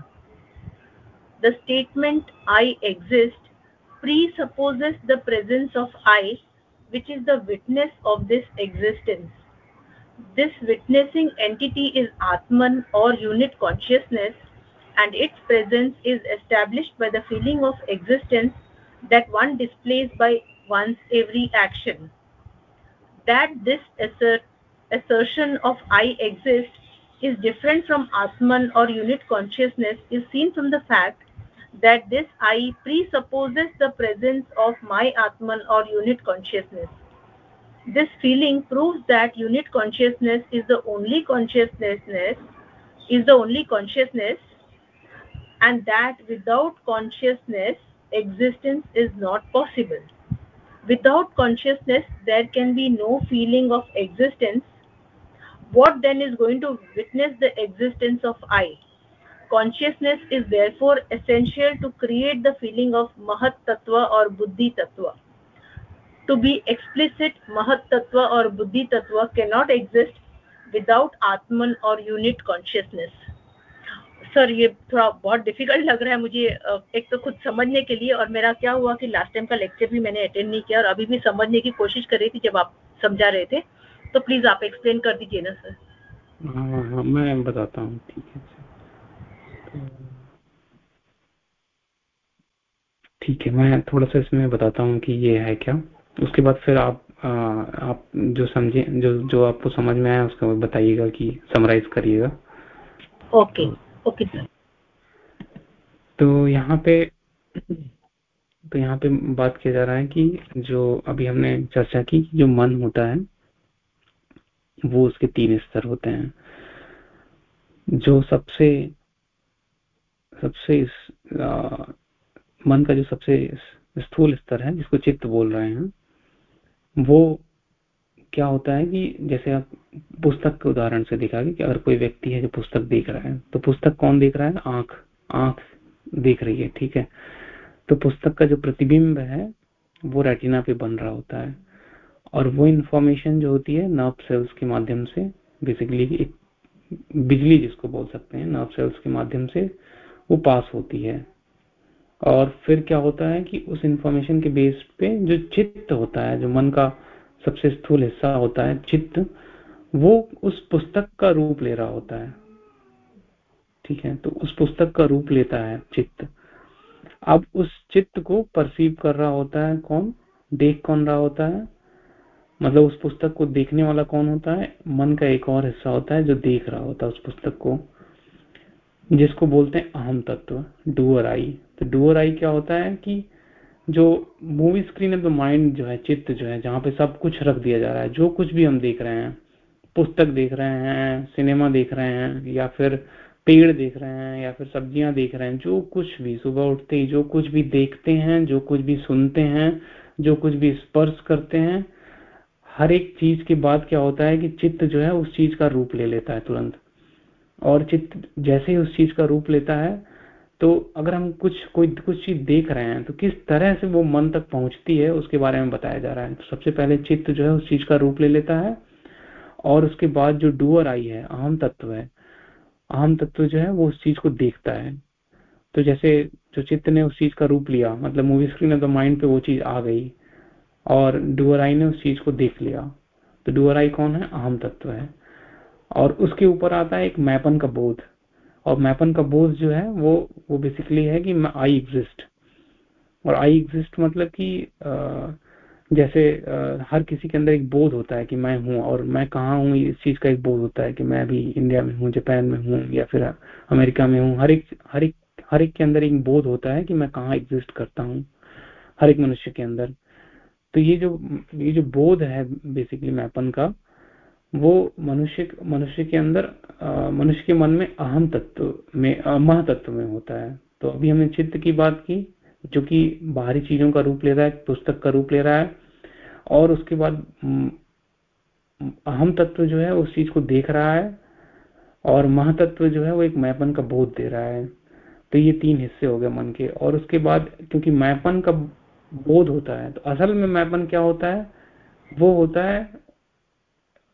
The statement I exist presupposes the presence of I, which is the witness of this existence. This witnessing entity is Atman or unit consciousness, and its presence is established by the feeling of existence that one displays by one's every action. That this assert assertion of I exist is different from Atman or unit consciousness is seen from the fact that this I presupposes the presence of my Atman or unit consciousness. This feeling proves that unit consciousness is the only consciousness is the only consciousness and that without consciousness existence is not possible. Without consciousness there can be no feeling of existence. What then is going to witness the existence of I? Consciousness is therefore essential to create the feeling of Mahat Tattva or Buddhi Tattva. To be explicit, Mahat Tattva or Buddhi Tattva cannot exist without Atman or unit consciousness. Sir ये थोड़ा बहुत difficult लग रहा है मुझे एक तो खुद समझने के लिए और मेरा क्या हुआ कि लास्ट टाइम का लेक्चर भी मैंने अटेंड नहीं किया और अभी भी समझने की कोशिश कर रही थी जब आप समझा रहे थे तो प्लीज़ आप एक्सप्लेन कर दीजिए ना सर हाँ हाँ मैं बताता हूँ ठीक है ठीक है मैं थोड़ा सा इसमें बताता हूँ कि ये है क्या। उसके बाद फिर आप आ, आप जो समझे जो जो आपको समझ में आया उसका बताइएगा कि समराइज करिएगा। ओके ओके सर तो यहाँ पे तो यहाँ पे बात किया जा रहा है कि जो अभी हमने चर्चा की जो मन होता है वो उसके तीन स्तर होते हैं। जो सबसे सबसे इस, आ, मन का जो सबसे स्थूल स्तर है जिसको चित्त बोल रहे हैं वो क्या होता है कि जैसे आप पुस्तक के उदाहरण से देखा कि अगर कोई व्यक्ति है जो पुस्तक देख रहा है तो पुस्तक कौन देख रहा है? आँख आँख देख रही है ठीक है? तो पुस्तक का जो प्रतिबिंब है वो रेटिना पे बन रहा होता है। और वो इंफॉर्मेशन जो होती है नर्व सेल्स के माध्यम से बेसिकली एक बिजली जिसको बोल सकते हैं नर्व सेल्स के माध्यम से वो पास होती है। और फिर क्या होता है कि उस इंफॉर्मेशन के बेस पे जो चित्त होता है, जो मन का सबसे स्थूल हिस्सा होता है, चित्त, वो उस पुस्तक का रूप ले रहा होता है। ठीक है? तो उस पुस्तक का रूप लेता है चित्त। अब उस चित्त को परसीव कर रहा होता है कौन? देख कौन रहा होता है? मतलब उस पुस्तक को देखने वाला कौन होता है? मन का एक और हिस्सा होता है जो देख रहा होता है उस पुस्तक को, जिसको बोलते हैं अहम तत्व, डूअर आई। तो डूअर आई क्या होता है कि जो movie screen of the mind जो है, चित्त जो है, जहाँ पे सब कुछ रख दिया जा रहा है। जो कुछ भी हम देख रहे हैं, पुस्तक देख रहे हैं, सिनेमा देख रहे हैं, या फिर पेड़ देख रहे हैं, या फिर सब्ज़ियाँ देख रहे हैं, जो कुछ भी, सुबह उठते ही जो कुछ भी देखते हैं, जो कुछ भी सुनते हैं, जो कुछ भी स्पर्श करते हैं हर एक चीज़ के बाद क्या होता है कि चित्त जो है उस चीज़ का रूप ले लेता है तुरंत। और चित्त जैसे ही उस चीज़ का रूप लेता है तो अगर हम कुछ, कोई कुछ चीज़ देख रहे हैं तो किस तरह से वो मन तक पहुँचती है, उसके बारे में बताया जा रहा है। तो सबसे पहले चित्त जो है उस चीज़ का रूप ले लेता है, और उसके बाद जो डुअर आई है, अहम तत्व है, अहम तत्व जो है वो उस चीज़ को देखता है। तो जैसे जो चित्त ने उस चीज़ का रूप लिया मतलब movie screen of the mind पे वो चीज़ आ गई। और डुअराई ने उस चीज़ को देख लिया। तो डुअराई कौन है? अहम तत्व है। और उसके ऊपर आता है एक मैपन का बोध। और मैपन का बोध जो है, वो वो बेसिकली है कि आई एग्जिस्ट और आई एग्जिस्ट मतलब कि जैसे हर किसी के अंदर एक बोध होता है कि मैं हूँ और मैं कहा हूँ? इस चीज़ का एक बोध होता है कि मैं अभी इंडिया में हूँ जापान में हूँ या फिर अमेरिका में हूँ। हर एक हर एक हर एक के अंदर एक बोध होता है कि मैं कहाँ एग्जिस्ट करता हूँ। हर एक मनुष्य के अंदर। तो ये जो ये जो बोध है बेसिकली मैपन का, वो मनुष्य मनुष्य के अंदर मनुष्य के मन में अहम तत्व में मह तत्व में होता है। तो अभी हमने चित्त की बात की, जो कि बाहरी चीज़ों का रूप ले रहा है, पुस्तक का रूप ले रहा है, और उसके बाद अहम तत्व जो है, उस चीज़ को देख रहा है, और महतत्व जो है, वो एक मैपन का बोध दे रहा है। तो ये तीन हिस्से हो गए मन के, और उसके बाद, क्योंकि मैपन का बोध होता है। तो असल में मैपन क्या होता है? वो होता है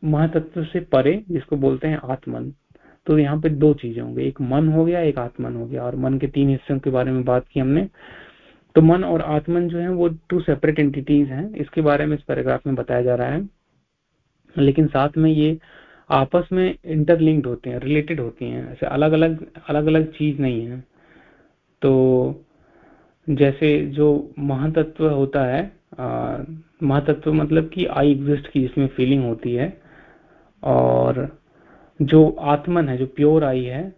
महातत्व से परे, जिसको बोलते हैं आत्मन। तो यहाँ पे दो चीज़ें होंगी। एक मन हो गया, एक आत्मन हो गया। और मन के तीन हिस्सों के बारे में बात की हमने। तो मन और आत्मन जो है, वो टू सेपरेट एंटिटीज हैं। इसके बारे में इस पैराग्राफ में बताया जा रहा है। लेकिन साथ में ये आपस में इंटरलिंक्ड होते हैं रिलेटेड होती हैं। ऐसे अलग अलग अलग अलग चीज़ नहीं है। तो जैसे जो महातत्व होता है महातत्व मतलब कि आई एग्जिस्ट की जिसमें फीलिंग होती है, और जो आत्मन है, जो प्योर आई है,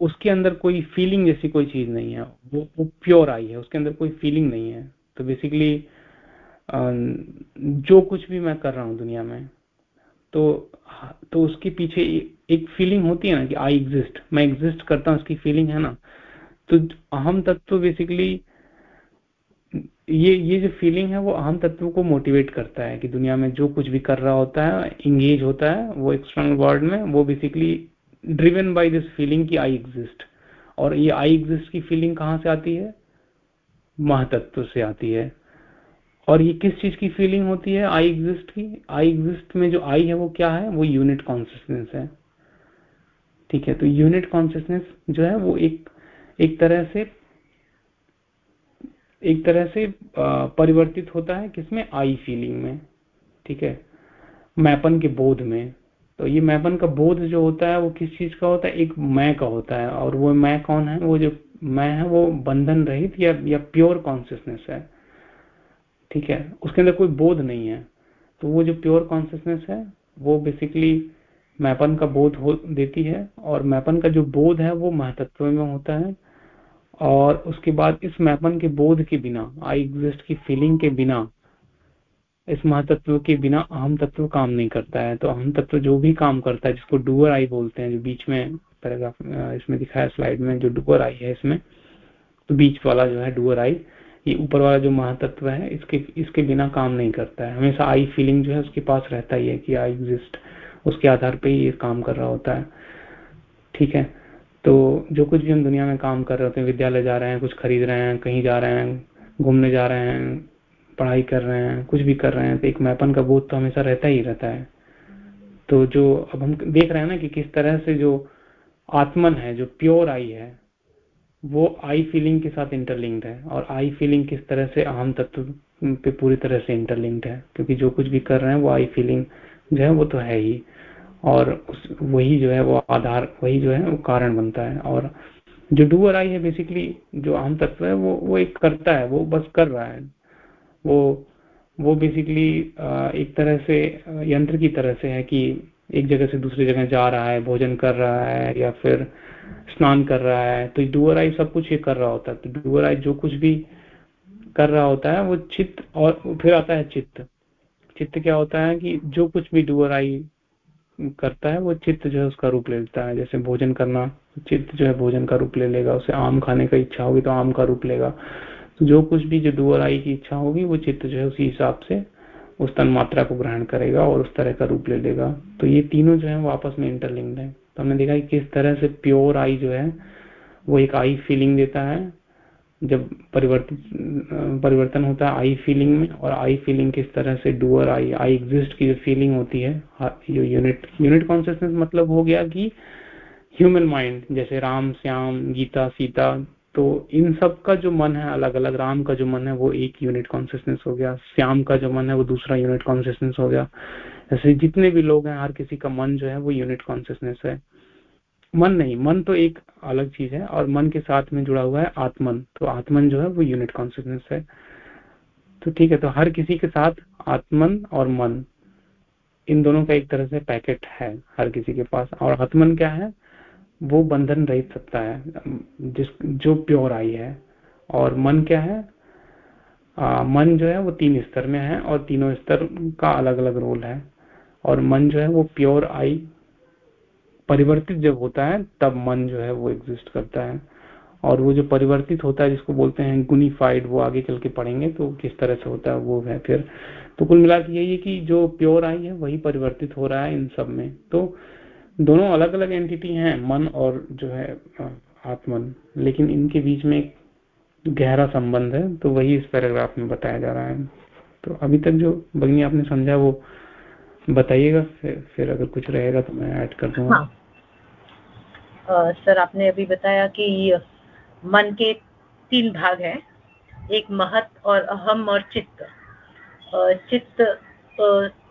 उसके अंदर कोई फीलिंग जैसी कोई चीज़ नहीं है। वो वो प्योर आई है, उसके अंदर कोई फीलिंग नहीं है। तो बेसिकली जो कुछ भी मैं कर रहा हूँ दुनिया में तो तो उसके पीछे एक फीलिंग होती है ना कि आई एग्जिस्ट मैं एग्जिस्ट करता हूँ, उसकी फीलिंग है ना तो अहम तत्व बेसिकली ये ये जो फीलिंग है वो अहम तत्व को मोटिवेट करता है कि दुनिया में जो कुछ भी कर रहा होता है इंगेज होता है, वो एक्सटर्नल वर्ल्ड में, वो basically driven by this feeling की आई एग्जिस्ट और ये आई एग्जिस्ट की फीलिंग कहाँ से आती है? महातत्व से आती है। और ये किस चीज़ की फीलिंग होती है? आई एग्जिस्ट की। आई एग्जिस्ट में जो आई है वो क्या है? वो यूनिट कॉन्सियसनेस है। ठीक है तो यूनिट कॉन्सियसनेस जो है वो एक एक तरह से, एक तरह से परिवर्तित होता है किसमें? आई फीलिंग में, ठीक है? मैपन के बोध में। तो ये मैपन का बोध जो होता है, वो किस चीज़ का होता है? एक मैं का होता है। और वो मैं कौन है? वो जो मैं है, वो बंधन रहित या या प्योर कॉन्सियसनेस है। ठीक है? उसके अंदर कोई बोध नहीं है। तो वो जो प्योर कॉन्सियसनेस है, वो बेसिकली मैपन का बोध हो, देती है। और मैपन का जो बोध है, वो महत्व में होता है। और उसके बाद इस मैपन के बोध के बिना आई एग्जिस्ट की फीलिंग के बिना, इस महातत्व के बिना अहम तत्व काम नहीं करता है। तो अहम तत्व जो भी काम करता है, जिसको डुअर आई बोलते हैं, जो बीच में पैराग्राफ इसमें दिखाया स्लाइड में, जो डुअर आई है इसमें तो बीच वाला जो है डुअर आई ये ऊपर वाला जो महातत्व है, इसके इसके बिना काम नहीं करता है। हमेशा आई फीलिंग जो है उसके पास रहता ही है कि आई एग्जिस्ट उसके आधार पर ये काम कर रहा होता है। ठीक है? तो जो कुछ भी हम दुनिया में काम कर रहे होते हैं, विद्यालय जा रहे हैं, कुछ खरीद रहे हैं, कहीं जा रहे हैं, घूमने जा रहे हैं, पढ़ाई कर रहे हैं, कुछ भी कर रहे हैं तो एक मैपन का बोध तो हमेशा रहता ही रहता है। तो जो अब हम देख रहे हैं ना कि किस तरह से जो आत्मन है, जो प्योर आई है, वो आई फीलिंग के साथ इंटरलिंक्ड है और आई फीलिंग किस तरह से अहम तत्व पे पूरी तरह से इंटरलिंक्ड है, क्योंकि जो कुछ भी कर रहे हैं, वो आई फीलिंग जो है, वो तो है ही। और वही जो है वो आधार, वही जो है वो कारण बनता है। और जो डूअर आई है बेसिकली जो आम तत्व है, वो वो एक करता है, वो बस कर रहा है। वो वो बेसिकली एक तरह से यंत्र की तरह से है कि एक जगह से दूसरी जगह जा रहा है, भोजन कर रहा है या फिर स्नान कर रहा है। तो डूअर आई सब कुछ ये कर रहा होता है। तो डूअर आई जो कुछ भी कर रहा होता है, वो चित्त और, फिर आता है चित्त। चित्त क्या होता है कि जो कुछ भी डूअर आई करता है, वो चित्त जो है उसका रूप ले लेता है। जैसे भोजन करना, चित्त जो है भोजन का रूप ले लेगा, उसे आम खाने का इच्छा होगी तो आम का रूप लेगा। तो जो कुछ भी जो डूअर आई की इच्छा होगी, वो चित्त जो है उसी हिसाब से उस तन मात्रा को ग्रहण करेगा और उस तरह का रूप ले लेगा। तो ये तीनों जो है वो आपस में इंटरलिंक्ड है। तो हमने देखा कि किस तरह से प्योर आई जो है, वो एक आई फीलिंग देता है जब परिवर्तित परिवर्तन होता है आई फीलिंग में, और आई फीलिंग किस तरह से डुअर आई आई एग्जिस्ट की जो फीलिंग होती है जो यूनिट यूनिट कॉन्सियसनेस मतलब हो गया कि ह्यूमन माइंड जैसे राम, श्याम, गीता, सीता तो इन सब का जो मन है अलग अलग राम का जो मन है, वो एक यूनिट कॉन्सियसनेस हो गया, श्याम का जो मन है, वो दूसरा यूनिट कॉन्सियसनेस हो गया। ऐसे जितने भी लोग हैं, हर किसी का मन जो है, वो यूनिट कॉन्सियसनेस है। मन नहीं मन तो एक अलग चीज़ है और मन के साथ में जुड़ा हुआ है आत्मन। तो आत्मन जो है वो यूनिट कॉन्सियसनेस है। तो ठीक है तो हर किसी के साथ आत्मन और मन इन दोनों का एक तरह से पैकेट है हर किसी के पास। और आत्मन क्या है? वो बंधन रहित सत्ता है जिस जो प्योर आई है। और मन क्या है? आ, मन जो है वो तीन स्तर में है और तीनों स्तर का अलग अलग रोल है। और मन जो है वो प्योर आई परिवर्तित जब होता है, तब मन जो है वो एग्जिस्ट करता है। और वो जो परिवर्तित होता है, जिसको बोलते हैं गुनिफाइड, वो आगे चल के पढ़ेंगे तो किस तरह से होता है, वो है फिर। तो कुल मिला यही है कि जो प्योर आई है, वही परिवर्तित हो रहा है इन सब में। तो दोनों अलग अलग एंटिटी हैं, मन और जो है आत्मन। लेकिन इनके बीच में एक गहरा संबंध है तो वही इस पैराग्राफ में बताया जा रहा है। तो अभी तक जो भगनी आपने समझा, वो बताइएगा फिर, फिर अगर कुछ रहेगा तो मैं ऐड कर दूँगा हाँ। सर आपने अभी बताया कि मन के तीन भाग हैं एक महत और अहम और चित्त चित्त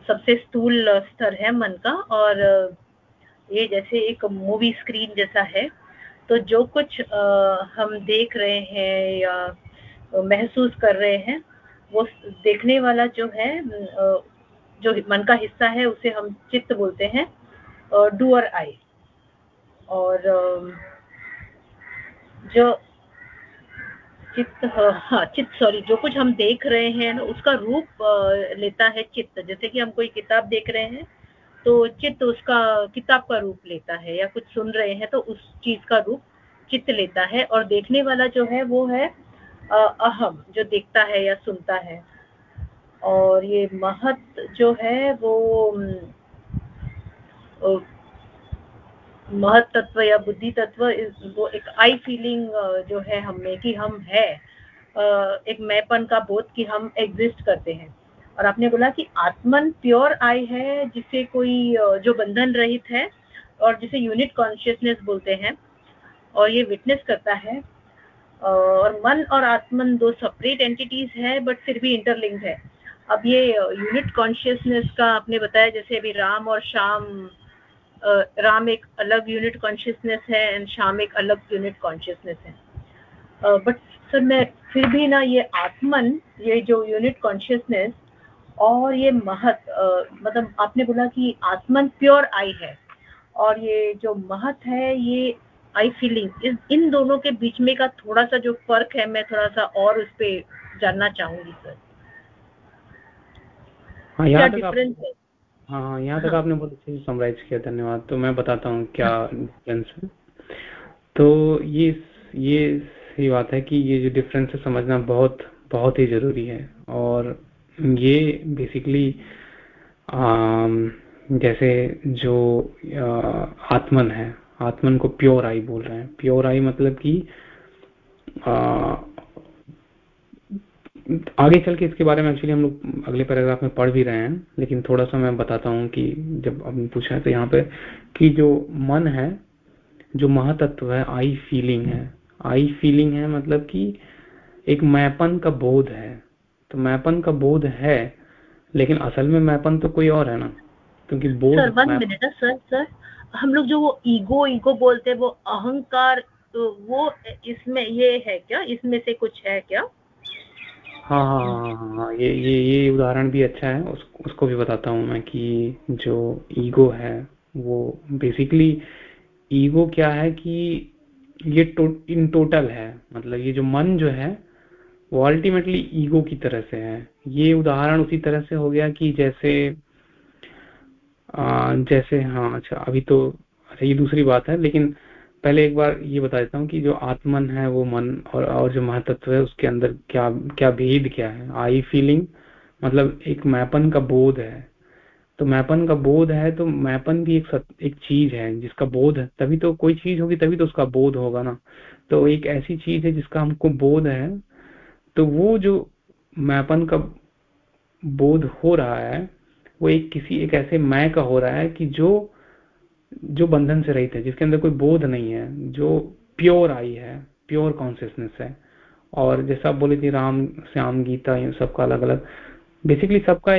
सबसे स्थूल स्तर है मन का और ये जैसे एक मूवी स्क्रीन जैसा है तो जो कुछ हम देख रहे हैं या महसूस कर रहे हैं वो देखने वाला जो है जो मन का हिस्सा है, उसे हम चित्त बोलते हैं डूअर आई और जो चित्त हाँ चित्त सॉरी जो कुछ हम देख रहे हैं ना उसका रूप लेता है चित्त। जैसे कि हम कोई किताब देख रहे हैं तो चित्त उसका, किताब का रूप लेता है, या कुछ सुन रहे हैं तो उस चीज़ का रूप चित्त लेता है। और देखने वाला जो है, वो है अहम, जो देखता है या सुनता है। और ये महत जो है वो महत तत्व या बुद्धि तत्व वो एक आई फीलिंग जो है हमें कि हम है। एक मैपन का बोध कि हम एग्जिस्ट करते हैं। और आपने बोला कि आत्मन प्योर आई है, जिसे कोई जो बंधन रहित है और जिसे यूनिट कॉन्शियसनेस बोलते हैं और ये विटनेस करता है। और मन और आत्मन दो सेपरेट एंटिटीज है बट फिर भी इंटरलिंक है। अब ये यूनिट कॉन्शियसनेस का आपने बताया, जैसे अभी राम और श्याम राम एक अलग यूनिट कॉन्शियसनेस है एंड शाम एक अलग यूनिट कॉन्शियसनेस है। बट सर मैं फिर भी ना ये आत्मन, ये जो यूनिट कॉन्शियसनेस और ये महत मतलब आपने बोला कि आत्मन प्योर आई है और ये जो महत है, ये आई फीलिंग इस, इन दोनों के बीच में का थोड़ा सा जो फ़र्क है, मैं थोड़ा सा और उस पर जानना चाहूँगी सर हाँ, क्या डिफरेंस है? हाँ हाँ यहाँ तक हाँ। आपने बहुत अच्छे से समराइज किया धन्यवाद। तो मैं बताता हूँ क्या डिफरेंस है। तो ये ये सही बात है कि ये जो डिफरेंस है समझना बहुत बहुत ही ज़रूरी है। और ये बेसिकली जैसे जो आत्मन है आत्मन को प्योर आई बोल रहे हैं। प्योर आई मतलब कि आगे चल के इसके बारे में एक्चुअली हम लोग अगले पैराग्राफ में पढ़ भी रहे हैं लेकिन थोड़ा सा मैं बताता हूँ कि जब आपने पूछा है तो यहाँ पे कि जो मन है जो महातत्व है आई फीलिंग है। आई फीलिंग है मतलब कि एक मैपन का बोध है। तो मैपन का बोध है लेकिन असल में मैपन तो कोई और है ना? क्योंकि बोध sir one minute sir sir हम लोग जो वो ईगो ईगो बोलते हैं वो अहंकार तो वो इसमें ये है क्या? इसमें से कुछ है क्या? हाँ हाँ हाँ हाँ, हाँ, हाँ ये ये ये उदाहरण भी अच्छा है। उस, उसको भी बताता हूँ मैं कि जो ईगो है वो बेसिकली ईगो क्या है कि ये टो, इन टोटल है। मतलब ये जो मन जो है वो अल्टीमेटली ईगो की तरह से है। ये उदाहरण उसी तरह से हो गया कि जैसे आ, जैसे हाँ अच्छा अभी तो अच्छा ये दूसरी बात है लेकिन पहले एक बार ये बता देता हूँ कि जो आत्मन है वो मन और, और जो महातत्व है उसके अंदर क्या क्या भेद क्या है? आई फीलिंग मतलब एक मैपन का बोध है। तो मैपन का बोध है तो मैपन भी एक सत, एक चीज़ है जिसका बोध है। तभी तो कोई चीज़ होगी तभी तो उसका बोध होगा ना। तो एक ऐसी चीज़ है जिसका हमको बोध है। तो वो जो मैपन का बोध हो रहा है वो एक किसी एक ऐसे मैं का हो रहा है कि जो जो बंधन से रहित है, जिसके अंदर कोई बोध नहीं है, जो प्योर आई है प्योर कॉन्सियसनेस है। और जैसा आप बोले थी राम, श्याम, गीता सबका अलग अलग बेसिकली सबका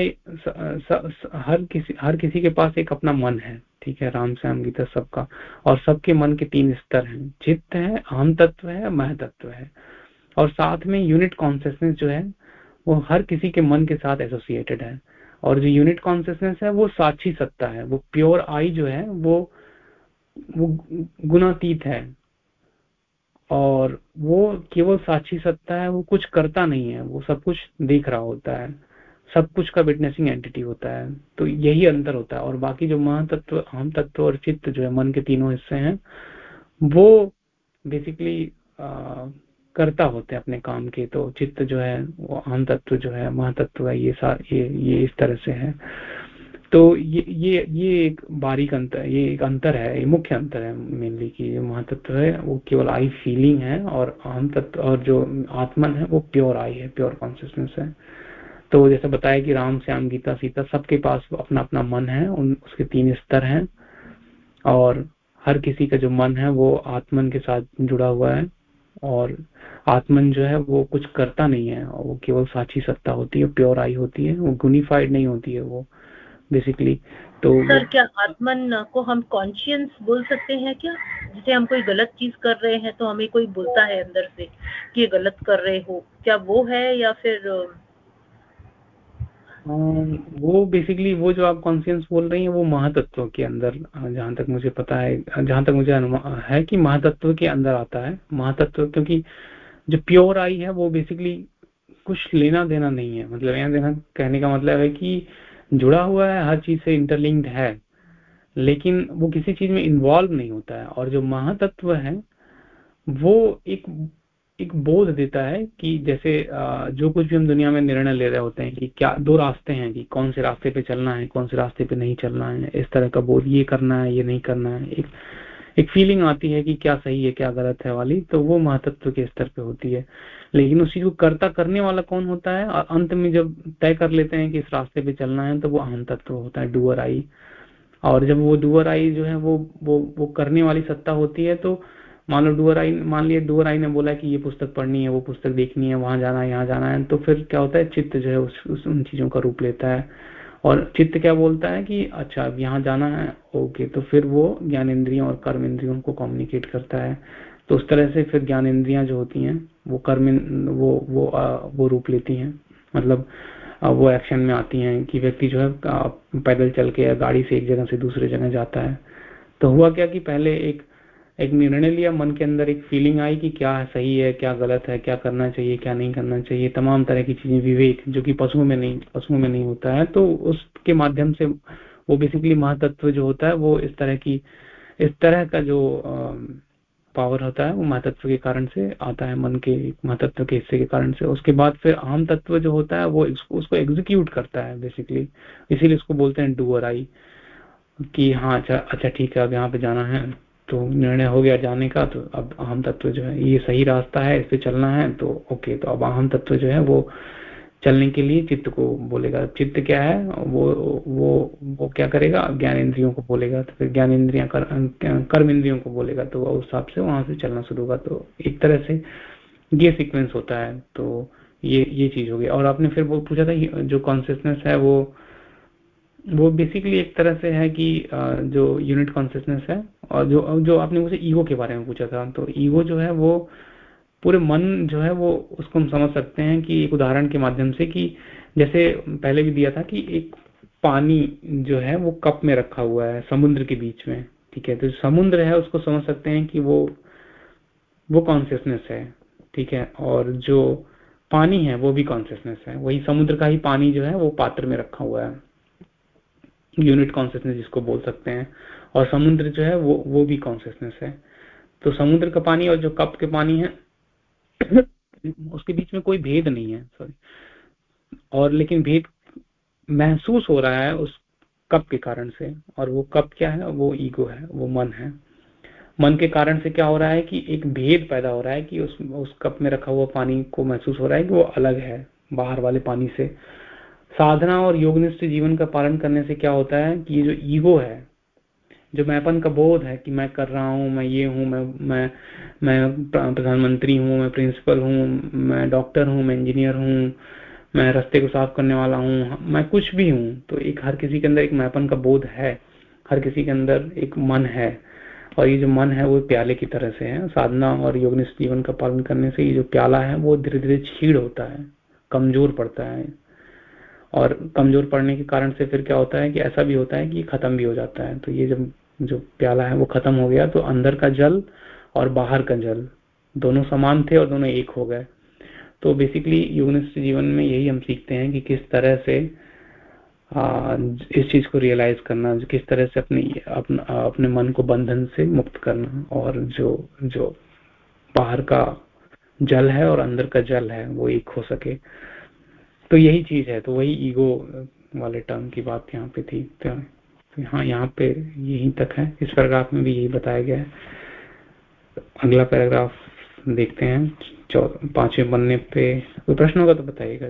हर किसी हर किसी के पास एक अपना मन है, ठीक है? राम, श्याम, गीता सबका। और सबके मन के तीन स्तर हैं। चित्त है, अहम तत्व है, मह तत्व है। और साथ में यूनिट कॉन्सियसनेस जो है, वो हर किसी के मन के साथ एसोसिएटेड है। और जो यूनिट कॉन्सियसनेस है, वो साक्षी सत्ता है। वो प्योर आई जो है, वो वो गुणातीत है। और वो केवल साक्षी सत्ता है, वो कुछ करता नहीं है। वो सब कुछ देख रहा होता है। सब कुछ का विटनेसिंग एंटिटी होता है। तो यही अंतर होता है। और बाकी जो महातत्व आम तत्व और चित्त जो है, मन के तीनों हिस्से हैं, वो बेसिकली करता होते हैं अपने काम के तो चित्त जो है, वो आम तत्व जो है, महातत्व है, ये सा, ये ये इस तरह से है। तो ये ये ये एक बारीक अंतर ये एक अंतर है, ये मुख्य अंतर है मेनली कि जो महातत्व है, वो केवल आई फीलिंग है और आम तत्व और जो आत्मन है, वो प्योर आई है प्योर कॉन्सियसनेस है। तो जैसे बताया कि राम, श्याम, गीता, सीता सबके पास अपना अपना मन है, उन, उसके तीन स्तर हैं। और हर किसी का जो मन है, वो आत्मन के साथ जुड़ा हुआ है। और आत्मन जो है वो कुछ करता नहीं है। वो केवल साची सत्ता होती है प्योर आई होती है, वो गुनिफाइड नहीं होती है वो बेसिकली तो सर क्या आत्मन को हम कॉन्शियंस बोल सकते हैं क्या? जैसे हम कोई गलत चीज़ कर रहे हैं तो हमें कोई बोलता है अंदर से कि ये गलत कर रहे हो। क्या वो है या फिर वो बेसिकली वो जो आप कॉन्सियंस बोल रही हैं, वो महातत्व के अंदर जहाँ तक मुझे पता है जहाँ तक मुझे है कि महातत्व के अंदर आता है। महातत्व क्योंकि जो प्योर आई है, वो बेसिकली कुछ लेना देना नहीं है। मतलब लेना देना कहने का मतलब है कि जुड़ा हुआ है, हर चीज़ से इंटरलिंक्ड है, लेकिन वो किसी चीज़ में इन्वॉल्व नहीं होता है। और जो महातत्व है, वो एक एक बोध देता है कि जैसे जो कुछ भी हम दुनिया में निर्णय ले रहे होते हैं कि क्या, दो रास्ते हैं कि कौन से रास्ते पे चलना है, कौन से रास्ते पे नहीं चलना है, इस तरह का बोध, ये करना है, ये नहीं करना है, एक एक फीलिंग आती है कि क्या सही है, क्या गलत है वाली तो वो महत्व के स्तर पे होती है। लेकिन उसी को करता करने वाला कौन होता है? और अंत में जब तय कर लेते हैं कि इस रास्ते पे चलना है तो वो अहम तत्व होता है डुअर आई। और जब वो डुअर आई जो है, वो वो वो करने वाली सत्ता होती है तो मान लो डुअर आई मान लिया डुअर आई ने बोला कि ये पुस्तक पढ़नी है वो पुस्तक देखनी है वहाँ जाना है यहाँ जाना है तो फिर क्या होता है चित्त जो है उस, उस उन चीज़ों का रूप लेता है। और चित्त क्या बोलता है कि अच्छा अब यहाँ जाना है ओके। तो फिर वो ज्ञान इंद्रियों और कर्म इंद्रियों को कम्युनिकेट करता है। तो उस तरह से फिर ज्ञान इंद्रियाँ जो होती हैं वो कर्म वो वो वो रूप लेती हैं। मतलब वो एक्शन में आती हैं कि व्यक्ति जो है पैदल चल के या गाड़ी से एक जगह से दूसरे जगह जाता है। तो हुआ क्या कि पहले एक एक निर्णय लिया, मन के अंदर एक फीलिंग आई कि क्या सही है, क्या गलत है, क्या करना चाहिए, क्या नहीं करना चाहिए, तमाम तरह की चीज़ें, विवेक, जो कि पशुओं में नहीं, पशुओं में नहीं होता है। तो उसके माध्यम से वो बेसिकली महातत्व जो होता है, वो इस तरह की, इस तरह का जो पावर होता है, वो महातत्व के कारण से आता है, मन के, महातत्व के हिस्से के कारण से। उसके बाद फिर आम तत्व जो होता है, वो उसको एग्जीक्यूट करता है बेसिकली इसीलिए इसको बोलते हैं डूअर आई कि हाँ अच्छा अच्छा ठीक है, अब यहाँ पे जाना है। तो निर्णय हो गया जाने का तो अब अहम तत्व जो है ये सही रास्ता है इस पे चलना है तो ओके तो अब अहम तत्व जो है वो चलने के लिए चित्त को बोलेगा। चित्त क्या है वो वो वो क्या करेगा? ज्ञान इंद्रियों को बोलेगा तो फिर ज्ञान इंद्रिया कर, कर्म इंद्रियों को बोलेगा तो उस हिसाब से वहाँ से चलना शुरू होगा। तो एक तरह से ये सीक्वेंस होता है तो ये ये चीज़ हो गई। और आपने फिर वो पूछा था जो कॉन्सियसनेस है वो वो बेसिकली एक तरह से है कि जो यूनिट कॉन्सियसनेस है और जो जो आपने मुझे ईगो के बारे में पूछा था तो ईगो जो है वो पूरे मन जो है वो उसको हम समझ सकते हैं कि एक उदाहरण के माध्यम से कि जैसे पहले भी दिया था कि एक पानी जो है वो कप में रखा हुआ है समुद्र के बीच में, ठीक है? तो समुद्र है उसको समझ सकते हैं कि वो वो कॉन्सियसनेस है, ठीक है? और जो पानी है वो भी कॉन्सियसनेस है। वही समुद्र का ही पानी जो है वो पात्र में रखा हुआ है। यूनिट कॉन्सियसनेस जिसको बोल सकते हैं, और समुद्र जो है वो वो भी कॉन्सियसनेस है। तो समुद्र का पानी और जो कप के पानी है, उसके बीच में कोई भेद नहीं है सॉरी और लेकिन भेद महसूस हो रहा है उस कप के कारण से, और वो कप क्या है, वो ईगो है, वो मन है। मन के कारण से क्या हो रहा है कि एक भेद पैदा हो रहा है कि उस उस कप में रखा हुआ पानी को महसूस हो रहा है कि वो अलग है, बाहर वाले पानी से। साधना और योगनिष्ठ जीवन का पालन करने से क्या होता है कि ये जो ईगो है, जो मैंपन का बोध है कि मैं कर रहा हूँ, मैं ये हूँ, मैं मैं मैं प्रधानमंत्री हूँ, मैं प्रिंसिपल हूँ, मैं डॉक्टर हूँ, मैं इंजीनियर हूँ, मैं रास्ते को साफ़ करने वाला हूँ, मैं कुछ भी हूँ तो एक हर किसी के अंदर एक मैपन का बोध है, हर किसी के अंदर एक मन है। और ये जो मन है वो प्याले की तरह से है। साधना और योगनिष्ठ जीवन का पालन करने से ये जो प्याला है वो धीरे धीरे छीड़ होता है, कमज़ोर पड़ता है। और कमज़ोर पड़ने के कारण से फिर क्या होता है कि ऐसा भी होता है कि खत्म भी हो जाता है। तो ये जब जो प्याला है वो खत्म हो गया तो अंदर का जल और बाहर का जल दोनों समान थे और दोनों एक हो गए। तो बेसिकली युगनिष्ठ जीवन में यही हम सीखते हैं कि किस तरह से आ, इस चीज़ को रियलाइज़ करना किस तरह से अपने अपने, अपने मन को बंधन से मुक्त करना और जो जो बाहर का जल है और अंदर का जल है वो एक हो सके। तो यही चीज़ है तो वही ईगो वाले टर्म की बात यहाँ पे थी। तो हाँ यहाँ पे यही तक है। इस पैराग्राफ में भी यही बताया गया है। अगला पैराग्राफ देखते हैं। पाँचवें बनने पे कोई प्रश्न होगा तो बताइएगा।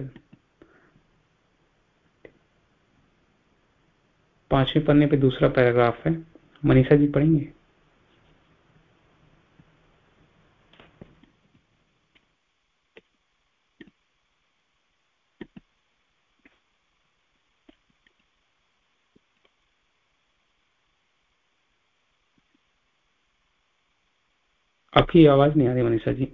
पाँचवें पन्ने पे दूसरा पैराग्राफ है। मनीषा जी पढ़ेंगे? आपकी आवाज़ नहीं आ रही मनीषा जी।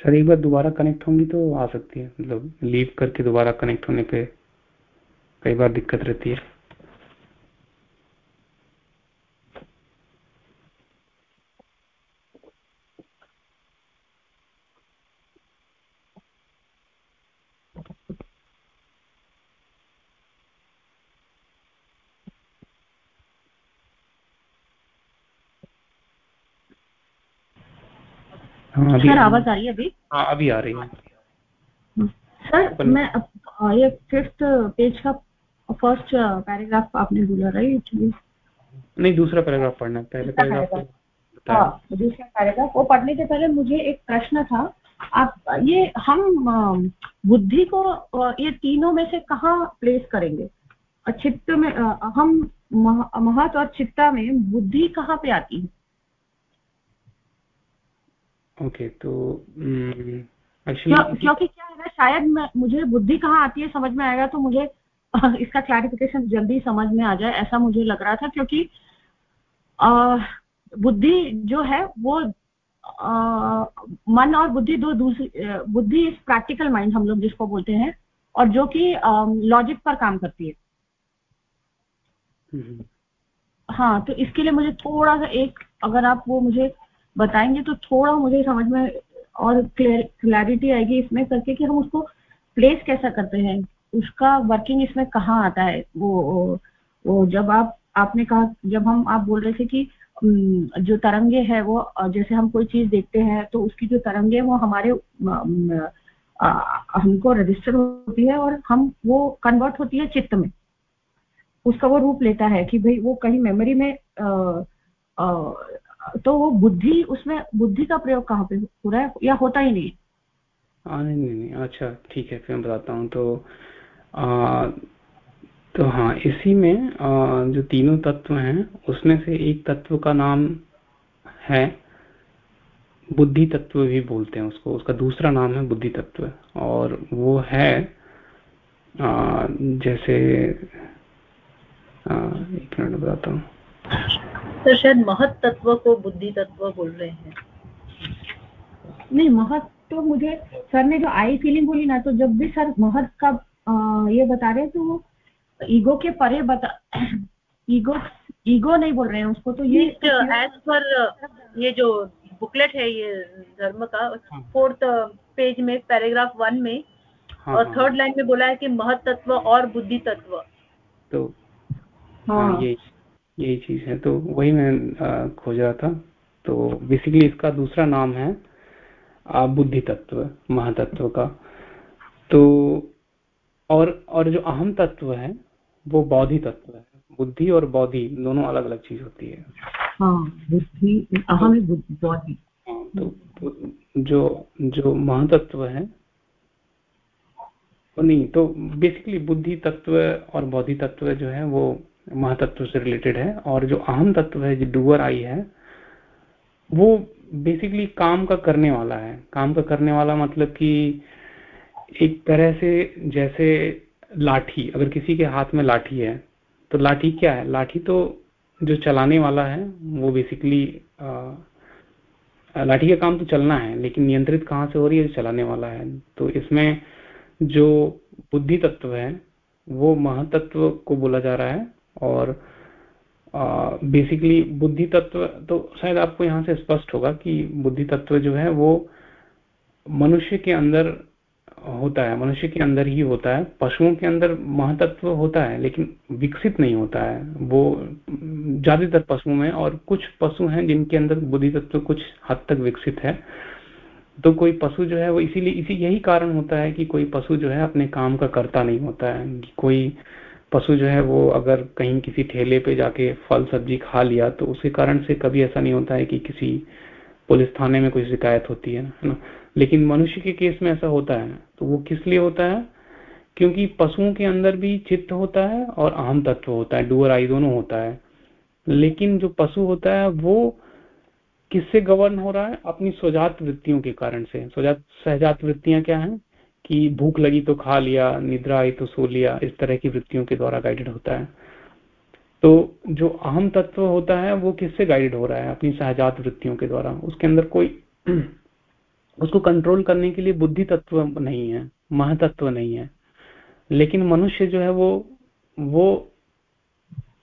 सर, एक बार दोबारा कनेक्ट होंगी तो आ सकती है। मतलब लीव करके दोबारा कनेक्ट होने पे कई बार दिक्कत रहती है। सर आवाज़ आ रही है अभी? हाँ अभी आ रही है। सर मैं ये फिफ्थ पेज का फ़र्स्ट पैराग्राफ आपने बोला राइट नहीं दूसरा पैराग्राफ पढ़ना है। पहले पैराग्राफ हाँ दूसरा पैराग्राफ वो पढ़ने से पहले मुझे एक प्रश्न था। आप ये हम बुद्धि को ये तीनों में से कहाँ प्लेस करेंगे? चित्त में हम मह- महत और चित्ता में बुद्धि कहाँ पे आती है? ओके तो क्योंकि क्या है ना शायद मुझे बुद्धि कहाँ आती है समझ में आएगा तो मुझे [laughs] इसका क्लैरिफिकेशन जल्दी समझ में आ जाए ऐसा मुझे लग रहा था क्योंकि बुद्धि जो है वो अ, मन और बुद्धि दो दूसरी बुद्धि इज़ प्रैक्टिकल माइंड हम लोग जिसको बोलते हैं और जो कि लॉजिक पर काम करती है। हाँ तो इसके लिए मुझे थोड़ा सा एक अगर आप वो मुझे बताएँगे तो थोड़ा मुझे समझ में और क्लैरिटी आएगी इसमें करके कि हम उसको प्लेस कैसा करते हैं उसका वर्किंग इसमें कहाँ आता है? वो वो- जब आप आपने कहा जब हम आप बोल रहे थे कि जो तरंगे है वो जैसे हम कोई चीज़ देखते हैं तो उसकी जो तरंगे वो हमारे हमको रजिस्टर होती है और हम वो कन्वर्ट होती है चित्त में। उसका वो रूप लेता है कि भाई वो कहीं मेमोरी में अ, अ, तो वो बुद्धि उसमें बुद्धि का प्रयोग कहाँ पे हो रहा है या होता ही नहीं? हाँ नहीं नहीं नहीं अच्छा ठीक है फिर मैं बताता हूँ तो आ, तो हाँ इसी में आ, जो तीनों तत्व हैं उसमें से एक तत्व का नाम है बुद्धि तत्व भी बोलते हैं उसको उसका दूसरा नाम है बुद्धि तत्व और वो है आ, जैसे आ, एक मिनट बताता हूँ। तो शायद महत तत्व को बुद्धि तत्व बोल रहे हैं। नहीं महत तो मुझे सर ने जो आई फीलिंग बोली ना तो जब भी सर महत का अ, ये बता रहे हैं तो वो ईगो के परे बता [clears throat] ईगो ईगो नहीं बोल रहे हैं उसको तो ये एज पर ये जो बुकलेट है ये धर्म का फोर्थ पेज में पैराग्राफ वन में हाँ और हाँ। थर्ड लाइन में बोला है कि महत तत्व और बुद्धि तत्व। तो हाँ। हाँ ये यही चीज़ है। तो वही मैं खोज रहा था। तो बेसिकली इसका दूसरा नाम है बुद्धि तत्व महातत्व का। तो और और जो अहम तत्व है वो बौद्धि तत्व है। बुद्धि और बौद्धि दोनों अलग अलग चीज़ होती है। हाँ बुद्धि अहम बौद्धि हाँ, तो जो जो महातत्व है नहीं तो बेसिकली बुद्धि तत्व और बौद्धि तत्व जो है वो महातत्व से रिलेटेड है। और जो अहम तत्व है, जो डुअर आई है, वो बेसिकली काम का करने वाला है। काम का करने वाला मतलब कि एक तरह से जैसे लाठी, अगर किसी के हाथ में लाठी है तो लाठी क्या है? लाठी तो जो चलाने वाला है, वो बेसिकली लाठी का काम तो चलना है, लेकिन नियंत्रित कहाँ से हो रही है? जो चलाने वाला है। तो इसमें जो बुद्धि तत्व है, वो महातत्व को बोला जा रहा है। और बेसिकली बुद्धि तत्व तो शायद आपको यहाँ से स्पष्ट होगा कि बुद्धि तत्व जो है वो मनुष्य के अंदर होता है, मनुष्य के अंदर ही होता है, पशुओं के अंदर महातत्व होता है, लेकिन विकसित नहीं होता है। वो ज़्यादातर पशुओं में और कुछ पशु हैं जिनके अंदर बुद्धि तत्व कुछ हद तक विकसित है। तो कोई पशु जो है वो इसीलिए, इसी यही कारण होता है कि कोई पशु जो है अपने काम का करता नहीं होता है कोई पशु जो है वो अगर कहीं किसी ठेले पे जाके फल, सब्ज़ी खा लिया तो उसके कारण से कभी ऐसा नहीं होता है कि किसी पुलिस थाने में कोई शिकायत होती है ना लेकिन मनुष्य के केस में ऐसा होता है। तो वो किस लिए होता है? क्योंकि पशुओं के अंदर भी चित्त होता है और अहम तत्व होता है, डुअर आई दोनों होता है। लेकिन जो पशु होता है, वो किससे गवर्न हो रहा है? अपनी स्वजात वृत्तियों के कारण से। स्वजात, सहजात वृत्तियाँ क्या हैं? कि भूख लगी तो खा लिया, निद्रा आई तो सो लिया, इस तरह की वृत्तियों के द्वारा गाइडेड होता है। तो जो अहम तत्व होता है, वो किससे गाइडेड हो रहा है? अपनी सहजात वृत्तियों के द्वारा। उसके अंदर कोई [clears throat] उसको कंट्रोल करने के लिए बुद्धि तत्व नहीं है, महातत्व नहीं है। लेकिन मनुष्य जो है वो वो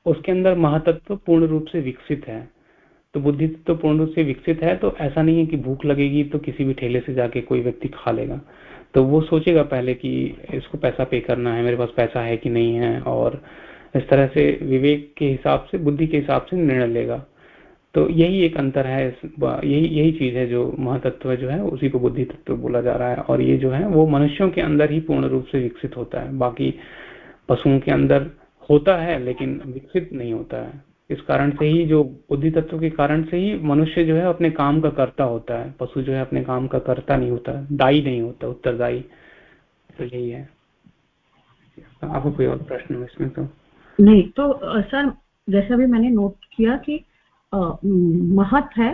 उसके अंदर महातत्व पूर्ण रूप से विकसित है। तो बुद्धि तत्व पूर्ण रूप से विकसित है तो ऐसा नहीं है कि भूख लगेगी तो किसी भी ठेले से जाके कोई व्यक्ति खा लेगा। तो वो सोचेगा पहले कि इसको पैसा पे करना है, मेरे पास पैसा है कि नहीं है, और इस तरह से विवेक के हिसाब से, बुद्धि के हिसाब से निर्णय लेगा। तो यही एक अंतर है यही यही चीज़ है जो महातत्व जो है, उसी को बुद्धि तत्व बोला जा रहा है। और ये जो है, वो मनुष्यों के अंदर ही पूर्ण रूप से विकसित होता है। बाकी पशुओं के अंदर होता है, लेकिन विकसित नहीं होता है। इस कारण से ही जो बुद्धि तत्व के कारण से ही मनुष्य जो है अपने काम का करता होता है। पशु जो है अपने काम का करता नहीं होता दाई नहीं होता उत्तरदायी। तो यही है। आपको कोई और प्रश्न हो इसमें तो? नहीं तो सर जैसा भी मैंने नोट किया कि महत है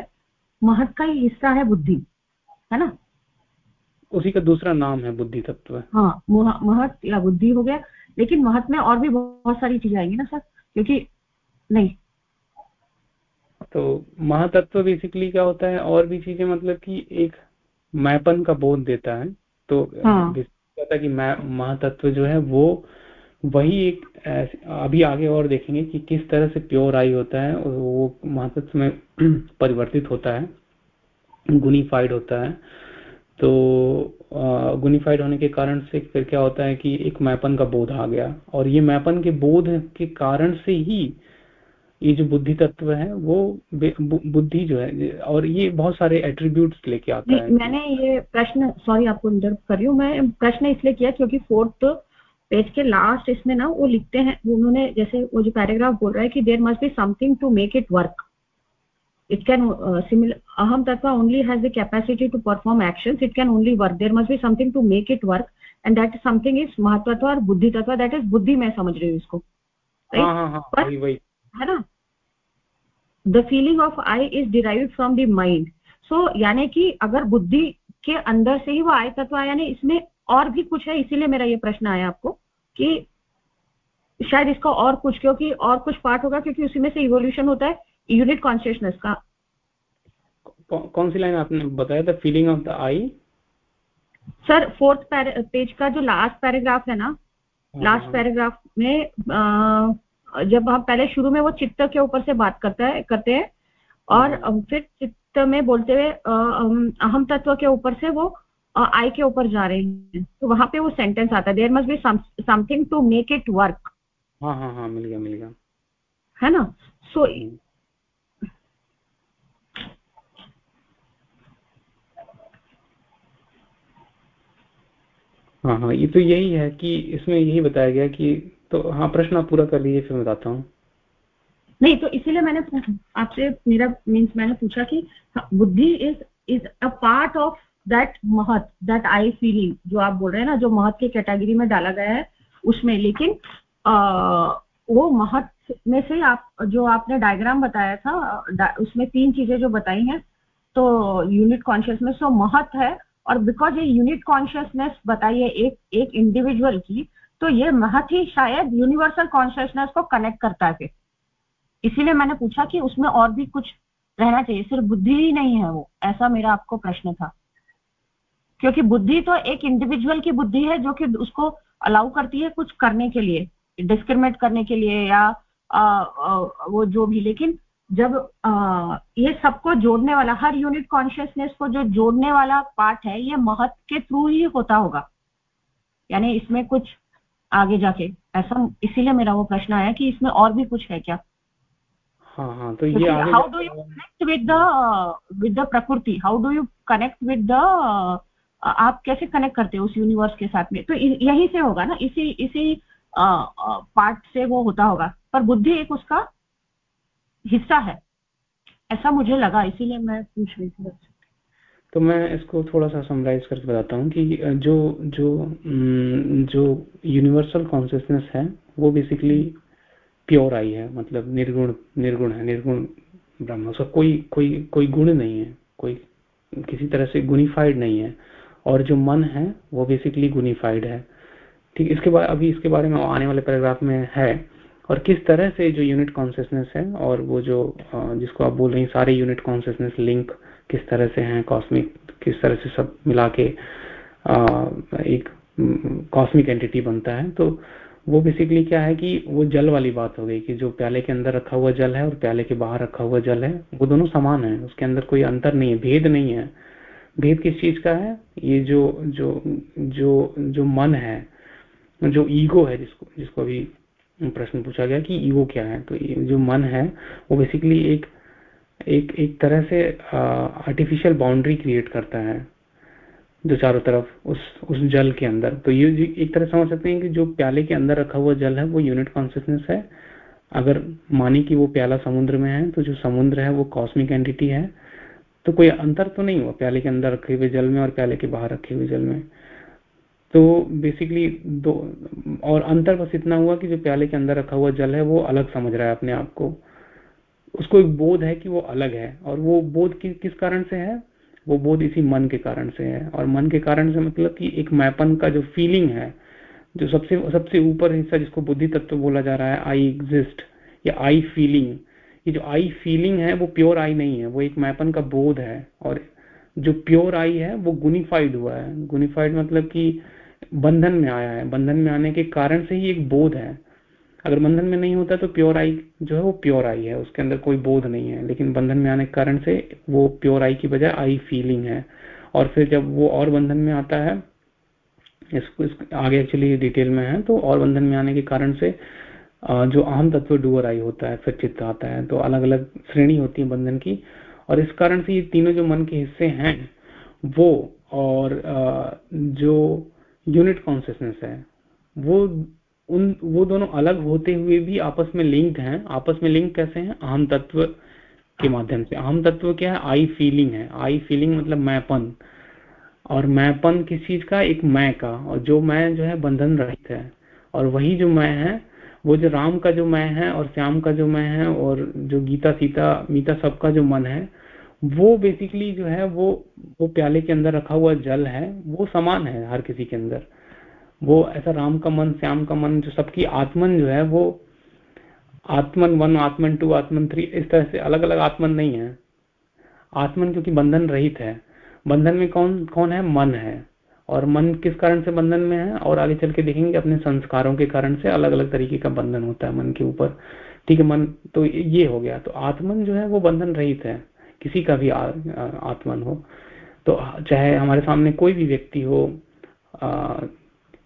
महत का ही हिस्सा है बुद्धि है ना? उसी का दूसरा नाम है बुद्धि तत्व। हाँ महत या बुद्धि हो गया। लेकिन महत में और भी बहुत सारी चीज़ें आएँगी ना सर? क्योंकि नहीं तो महातत्व बेसिकली क्या होता है और भी चीज़ें मतलब कि एक मैपन का बोध देता है। तो हाँ. कहता कि महातत्व जो है वो वही एक अभी आगे और देखेंगे कि किस तरह से प्योर आई होता है और वो महातत्व में [clears throat] परिवर्तित होता है गुनिफाइड होता है। तो गुनिफाइड होने के कारण से फिर क्या होता है कि एक मैपन का बोध आ गया। और ये मैपन के बोध के कारण से ही ये जो बुद्धि तत्व है वो बुद्धि जो है और ये बहुत सारे एट्रीब्यूट लेके आता है। मैंने ये प्रश्न सॉरी आपको इंटर कर रही हूँ मैं प्रश्न इसलिए किया क्योंकि फोर्थ पेज के लास्ट इसमें ना वो लिखते हैं उन्होंने जैसे वो जो पैराग्राफ बोल रहा है कि there must be something to make it work it can similar अहम तत्व only has the capacity to perform action it can only work there must be something to make it work and that something is महत्वत्व और बुद्धि तत्व that is बुद्धि मैं समझ रही हूँ इसको। हाँ, हाँ, हाँ, है ना? The feeling of I is derive from the mind so यानी कि अगर बुद्धि के अंदर से ही वो आय तत्व आया यानी इसमें और भी कुछ है इसीलिए मेरा ये प्रश्न आया आपको कि शायद इसका और कुछ क्योंकि और कुछ पार्ट होगा क्योंकि उसी में से इवोल्यूशन होता है यूनिट कॉन्शियसनेस का। कौन सी लाइन आपने बताया the feeling of the I sir fourth page का जो लास्ट पैराग्राफ है ना लास्ट हाँ, पैराग्राफ हाँ। में जब हम पहले शुरू में वो चित्त के ऊपर से बात करता है करते हैं और हाँ। फिर चित्त में बोलते हुए अहम तत्व के ऊपर से वो आई के ऊपर जा रहे हैं तो वहाँ पे वो सेंटेंस आता है there must be something to make it work हाँ हाँ हाँ मिल गया मिल गया है ना सो so, हम्म। हाँ हाँ ये तो यही है कि इसमें यही बताया गया कि तो हाँ प्रश्न आप पूरा कर लीजिए फिर मैं बताता हूँ। नहीं तो इसीलिए मैंने आपसे मेरा मीन्स मैंने पूछा कि बुद्धि is is a part of that महत दैट आई फीलिंग जो आप बोल रहे हैं ना जो महत के कैटेगरी में डाला गया है उसमें। लेकिन आ, वो महत में से आप जो आपने डायग्राम बताया था उसमें तीन चीज़ें जो बताई हैं तो यूनिट कॉन्शियसनेस तो महत है और बिकॉज़ ये यूनिट कॉन्शियसनेस बताई है एक एक इंडिविजुअल की तो ये महत ही शायद यूनिवर्सल कॉन्शियसनेस को कनेक्ट करता है इसीलिए मैंने पूछा कि उसमें और भी कुछ रहना चाहिए सिर्फ़ बुद्धि ही नहीं है वो ऐसा मेरा आपको प्रश्न था। क्योंकि बुद्धि तो एक इंडिविजुअल की बुद्धि है जो कि उसको अलाउ करती है कुछ करने के लिए डिस्क्रिमिनेट करने के लिए या आ, आ, वो जो भी। लेकिन जब आ, ये सबको जोड़ने वाला हर यूनिट कॉन्शियसनेस को जो जोड़ने वाला पार्ट है ये महत्व के थ्रू ही होता होगा। यानी इसमें कुछ आगे जाके। ऐसा इसीलिए मेरा वो प्रश्न आया कि इसमें और भी कुछ है क्या? हाँ हाँ तो ये how do you connect with the with the prakriti how do you connect with the आप कैसे कनेक्ट करते हो उस यूनिवर्स के साथ में? तो यही से होगा ना? इसी इसी पार्ट से वो होता होगा। पर बुद्धि एक उसका हिस्सा है। ऐसा मुझे लगा इसीलिए मैं पूछ रही थी तो मैं इसको थोड़ा सा समराइज करके बताता हूँ कि जो जो जो यूनिवर्सल कॉन्सियसनेस है, वो बेसिकली प्योर आई है मतलब निर्गुण निर्गुण है, निर्गुण ब्रह्म, उसका कोई कोई कोई गुण नहीं है, कोई किसी तरह से गुनिफाइड नहीं है, और जो मन है, वो बेसिकली गुनिफाइड है। ठीक, इसके बाद अभी इसके बारे में आने वाले पैराग्राफ में है, और किस तरह से जो यूनिट कॉन्सियसनेस है, और वो जो जिसको आप बोल रहे हैं, सारे यूनिट कॉन्सियसनेस लिंक किस तरह से हैं कॉस्मिक किस तरह से सब मिला के एक कॉस्मिक एंटिटी बनता है। तो वो बेसिकली क्या है कि वो जल वाली बात हो गई कि जो प्याले के अंदर रखा हुआ जल है और प्याले के बाहर रखा हुआ जल है, वो दोनों समान है। उसके अंदर कोई अंतर नहीं है, भेद नहीं है। भेद किस चीज़ का है? ये जो जो जो जो मन है, जो ईगो है जिसको जिसको अभी प्रश्न पूछा गया कि ईगो क्या है? तो ये जो मन है, वो बेसिकली एक एक एक तरह से आर्टिफिशियल बाउंड्री क्रिएट करता है, जो चारों तरफ़, उस उस जल के अंदर। तो ये एक तरह समझ सकते हैं कि जो प्याले के अंदर रखा हुआ जल है, वो यूनिट कॉन्सियसनेस है। अगर माने कि वो प्याला समुद्र में है तो जो समुद्र है, वो कॉस्मिक एंटिटी है। तो कोई अंतर तो नहीं हुआ, प्याले के अंदर रखे हुए जल में और प्याले के बाहर रखे हुए जल में। तो बेसिकली दो, और अंतर बस इतना हुआ कि जो प्याले के अंदर रखा हुआ जल है, वो अलग समझ रहा है अपने आप को। उसको एक बोध है कि वो अलग है। और वो बोध कि, किस कारण से है? वो बोध इसी मन के कारण से है। और मन के कारण से मतलब कि एक मैपन का जो फीलिंग है जो सबसे सबसे ऊपर हिस्सा जिसको बुद्धि तत्व बोला जा रहा है आई एग्जिस्ट या आई फीलिंग ये जो आई फीलिंग है वो प्योर आई नहीं है। वो एक मैपन का बोध है। और जो प्योर आई है वो गुनिफाइड हुआ है। गुनिफाइड मतलब कि बंधन में आया है। बंधन में आने के कारण से ही एक बोध है। अगर बंधन में नहीं होता तो प्योर आई जो है वो प्योर आई है उसके अंदर कोई बोध नहीं है। लेकिन बंधन में आने के कारण से वो प्योर आई की बजाय आई फीलिंग है। और फिर जब वो और बंधन में आता है इसको इस, आगे एक्चुअली डिटेल में है तो और बंधन में आने के कारण से जो अहम तत्व डुअर आई होता है फिर चित्त आता है। तो अलग अलग श्रेणी होती है बंधन की। और इस कारण से ये तीनों जो मन के हिस्से हैं वो और जो यूनिट कॉन्सियसनेस है वो उन, वो दोनों अलग होते हुए भी आपस में लिंक हैं। आपस में लिंक कैसे हैं? अहम तत्व के माध्यम से। अहम तत्व क्या है? आई फीलिंग है। आई फीलिंग मतलब मैपन। और मैपन किस चीज़ का? एक मैं का। और जो मैं जो है बंधन रहित है। और वही जो मैं है, वो जो राम का जो मैं है और श्याम का जो मैं है और जो गीता, सीता, मीता सबका जो मन है, वो बेसिकली जो है वो वो प्याले के अंदर रखा हुआ जल है। वो समान है हर किसी के अंदर। वो ऐसा राम का मन श्याम का मन जो सबकी आत्मन जो है वो आत्मन one Atman to Atman three इस तरह से अलग अलग आत्मन नहीं है। आत्मन क्योंकि बंधन रहित है। बंधन में कौन कौन है? मन है। और मन किस कारण से बंधन में है? और आगे चल के देखेंगे अपने संस्कारों के कारण से अलग अलग तरीके का बंधन होता है मन के ऊपर। ठीक है मन तो ये हो गया। तो आत्मन जो है वो बंधन रहित है। किसी का भी आ, आत्मन हो। तो चाहे हमारे सामने कोई भी व्यक्ति हो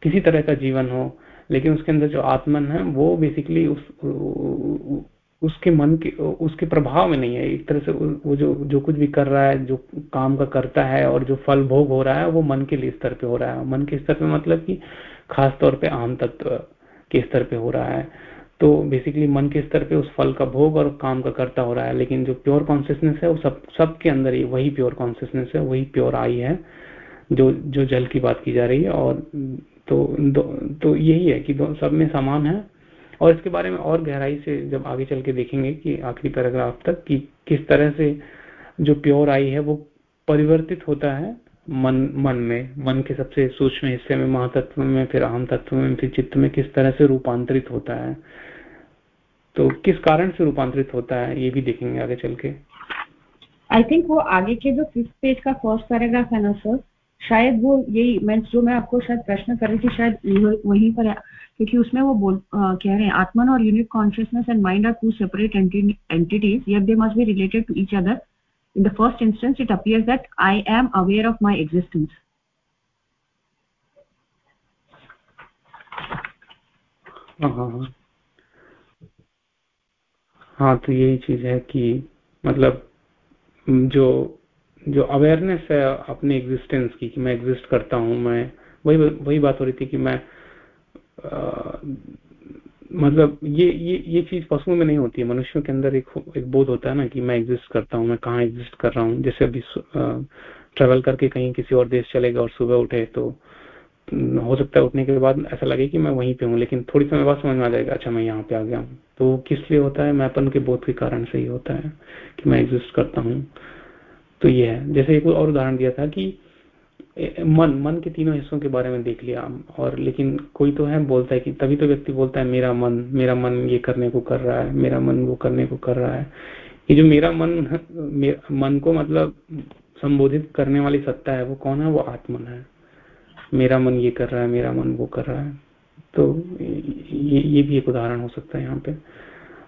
किसी तरह का जीवन हो, लेकिन उसके अंदर जो आत्मन है, वो बेसिकली उस उसके मन के, उसके प्रभाव में नहीं है। एक तरह से वो जो जो कुछ भी कर रहा है, जो काम का करता है और जो फल भोग हो रहा है, वो मन के लिए स्तर पे हो रहा है। मन के स्तर पे मतलब कि खास तौर पे आम तत्व के स्तर पे हो रहा है। तो बेसिकली मन के स्तर पे उस फल का भोग और काम का करता हो रहा है, लेकिन जो प्योर कॉन्सियसनेस है, वो सब, सबके अंदर ही, वही प्योर कॉन्सियसनेस है, वही प्योर आई है, जो जो जल की बात की जा रही है। और तो तो यही है कि सब में समान है। और इसके बारे में और गहराई से जब आगे चल के देखेंगे कि आखिरी पैराग्राफ तक कि किस तरह से जो प्योर आई है वो परिवर्तित होता है मन मन में। मन के सबसे सूक्ष्म हिस्से में, महातत्व में, फिर अहम तत्व में, फिर चित्त में किस तरह से रूपांतरित होता है। तो किस कारण से रूपांतरित होता है, ये भी देखेंगे आगे चल के। आई थिंक वो आगे के जो फिफ्थ पेज का फ़र्स्ट पैराग्राफ है ना सर शायद वो यही मैं जो मैं आपको शायद प्रश्न कर रही थी शायद वहीं पर क्योंकि उसमें वो बोल आ, कह रहे हैं आत्मन और unit consciousness and mind are two separate entities yet they must be related to each other in the first instance it appears that I am aware of my existence हाँ हाँ हाँ। हाँ तो यही चीज़ है कि मतलब जो जो अवेयरनेस है अपने एग्जिस्टेंस की कि मैं एग्जिस्ट करता हूँ मैं वही वही बात हो रही थी कि मैं आ, मतलब ये ये ये चीज़ पशुओं में नहीं होती है। मनुष्यों के अंदर एक एक बोध होता है ना कि मैं एग्जिस्ट करता हूँ मैं कहाँ एग्जिस्ट कर रहा हूँ। जैसे अभी ट्रेवल करके कहीं किसी और देश चले गए और सुबह उठे तो हो सकता है उठने के बाद ऐसा लगे कि मैं वहीं पे हूँ लेकिन थोड़ी समय बाद समझ में आ जाएगा अच्छा मैं यहाँ पे आ गया हूँ। तो किस लिए होता है? मैं अपन के बोध के कारण से ही होता है कि मैं एग्जिस्ट करता हूँ। तो ये है। जैसे एक और उदाहरण दिया था कि मन मन के तीनों हिस्सों के बारे में देख लिया और लेकिन कोई तो है बोलता है कि तभी तो व्यक्ति बोलता है मेरा मन मेरा मन ये करने को कर रहा है मेरा मन वो करने को कर रहा है। ये जो मेरा मन [laughs] मेरा मन को मतलब संबोधित करने वाली सत्ता है वो कौन है? वो आत्मन है। मेरा मन ये कर रहा है मेरा मन वो कर रहा है। तो ये ये भी एक उदाहरण हो सकता है यहाँ पे।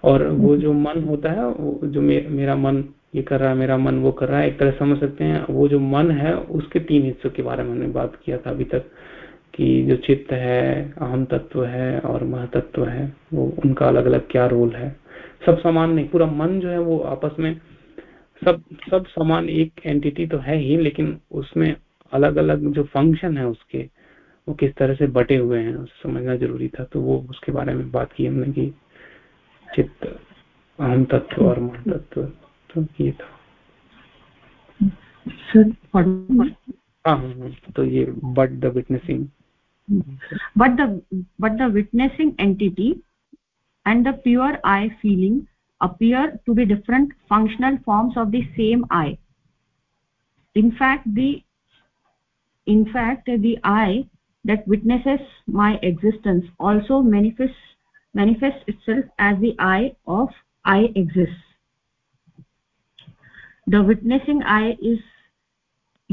और वो जो मन होता है जो मे, मेरा मन ये कर रहा है, मेरा मन वो कर रहा है। एक तरह समझ सकते हैं, वो जो मन है, उसके तीन हिस्सों के बारे में हमने बात किया था अभी तक, कि जो चित्त है, अहम तत्व है और महतत्व है, वो उनका अलग अलग क्या रोल है। सब समान नहीं, पूरा मन जो है वो आपस में, सब सब समान एक एंटिटी तो है ही, लेकिन उसमें अलग अलग जो फ़ंक्शन है उसके, वो किस तरह से बटे हुए हैं समझना ज़रूरी था। तो वो उसके बारे में बात की हमने की चित्त, अहम तत्व और महतत्व। तो ये था हाँ, हाँ, हाँ तो ये but the witnessing but the but the witnessing entity and the pure i feeling appear to be different functional forms of the same i in fact the in fact the i that witnesses my existence also manifests manifests itself as the i of i exists the witnessing i is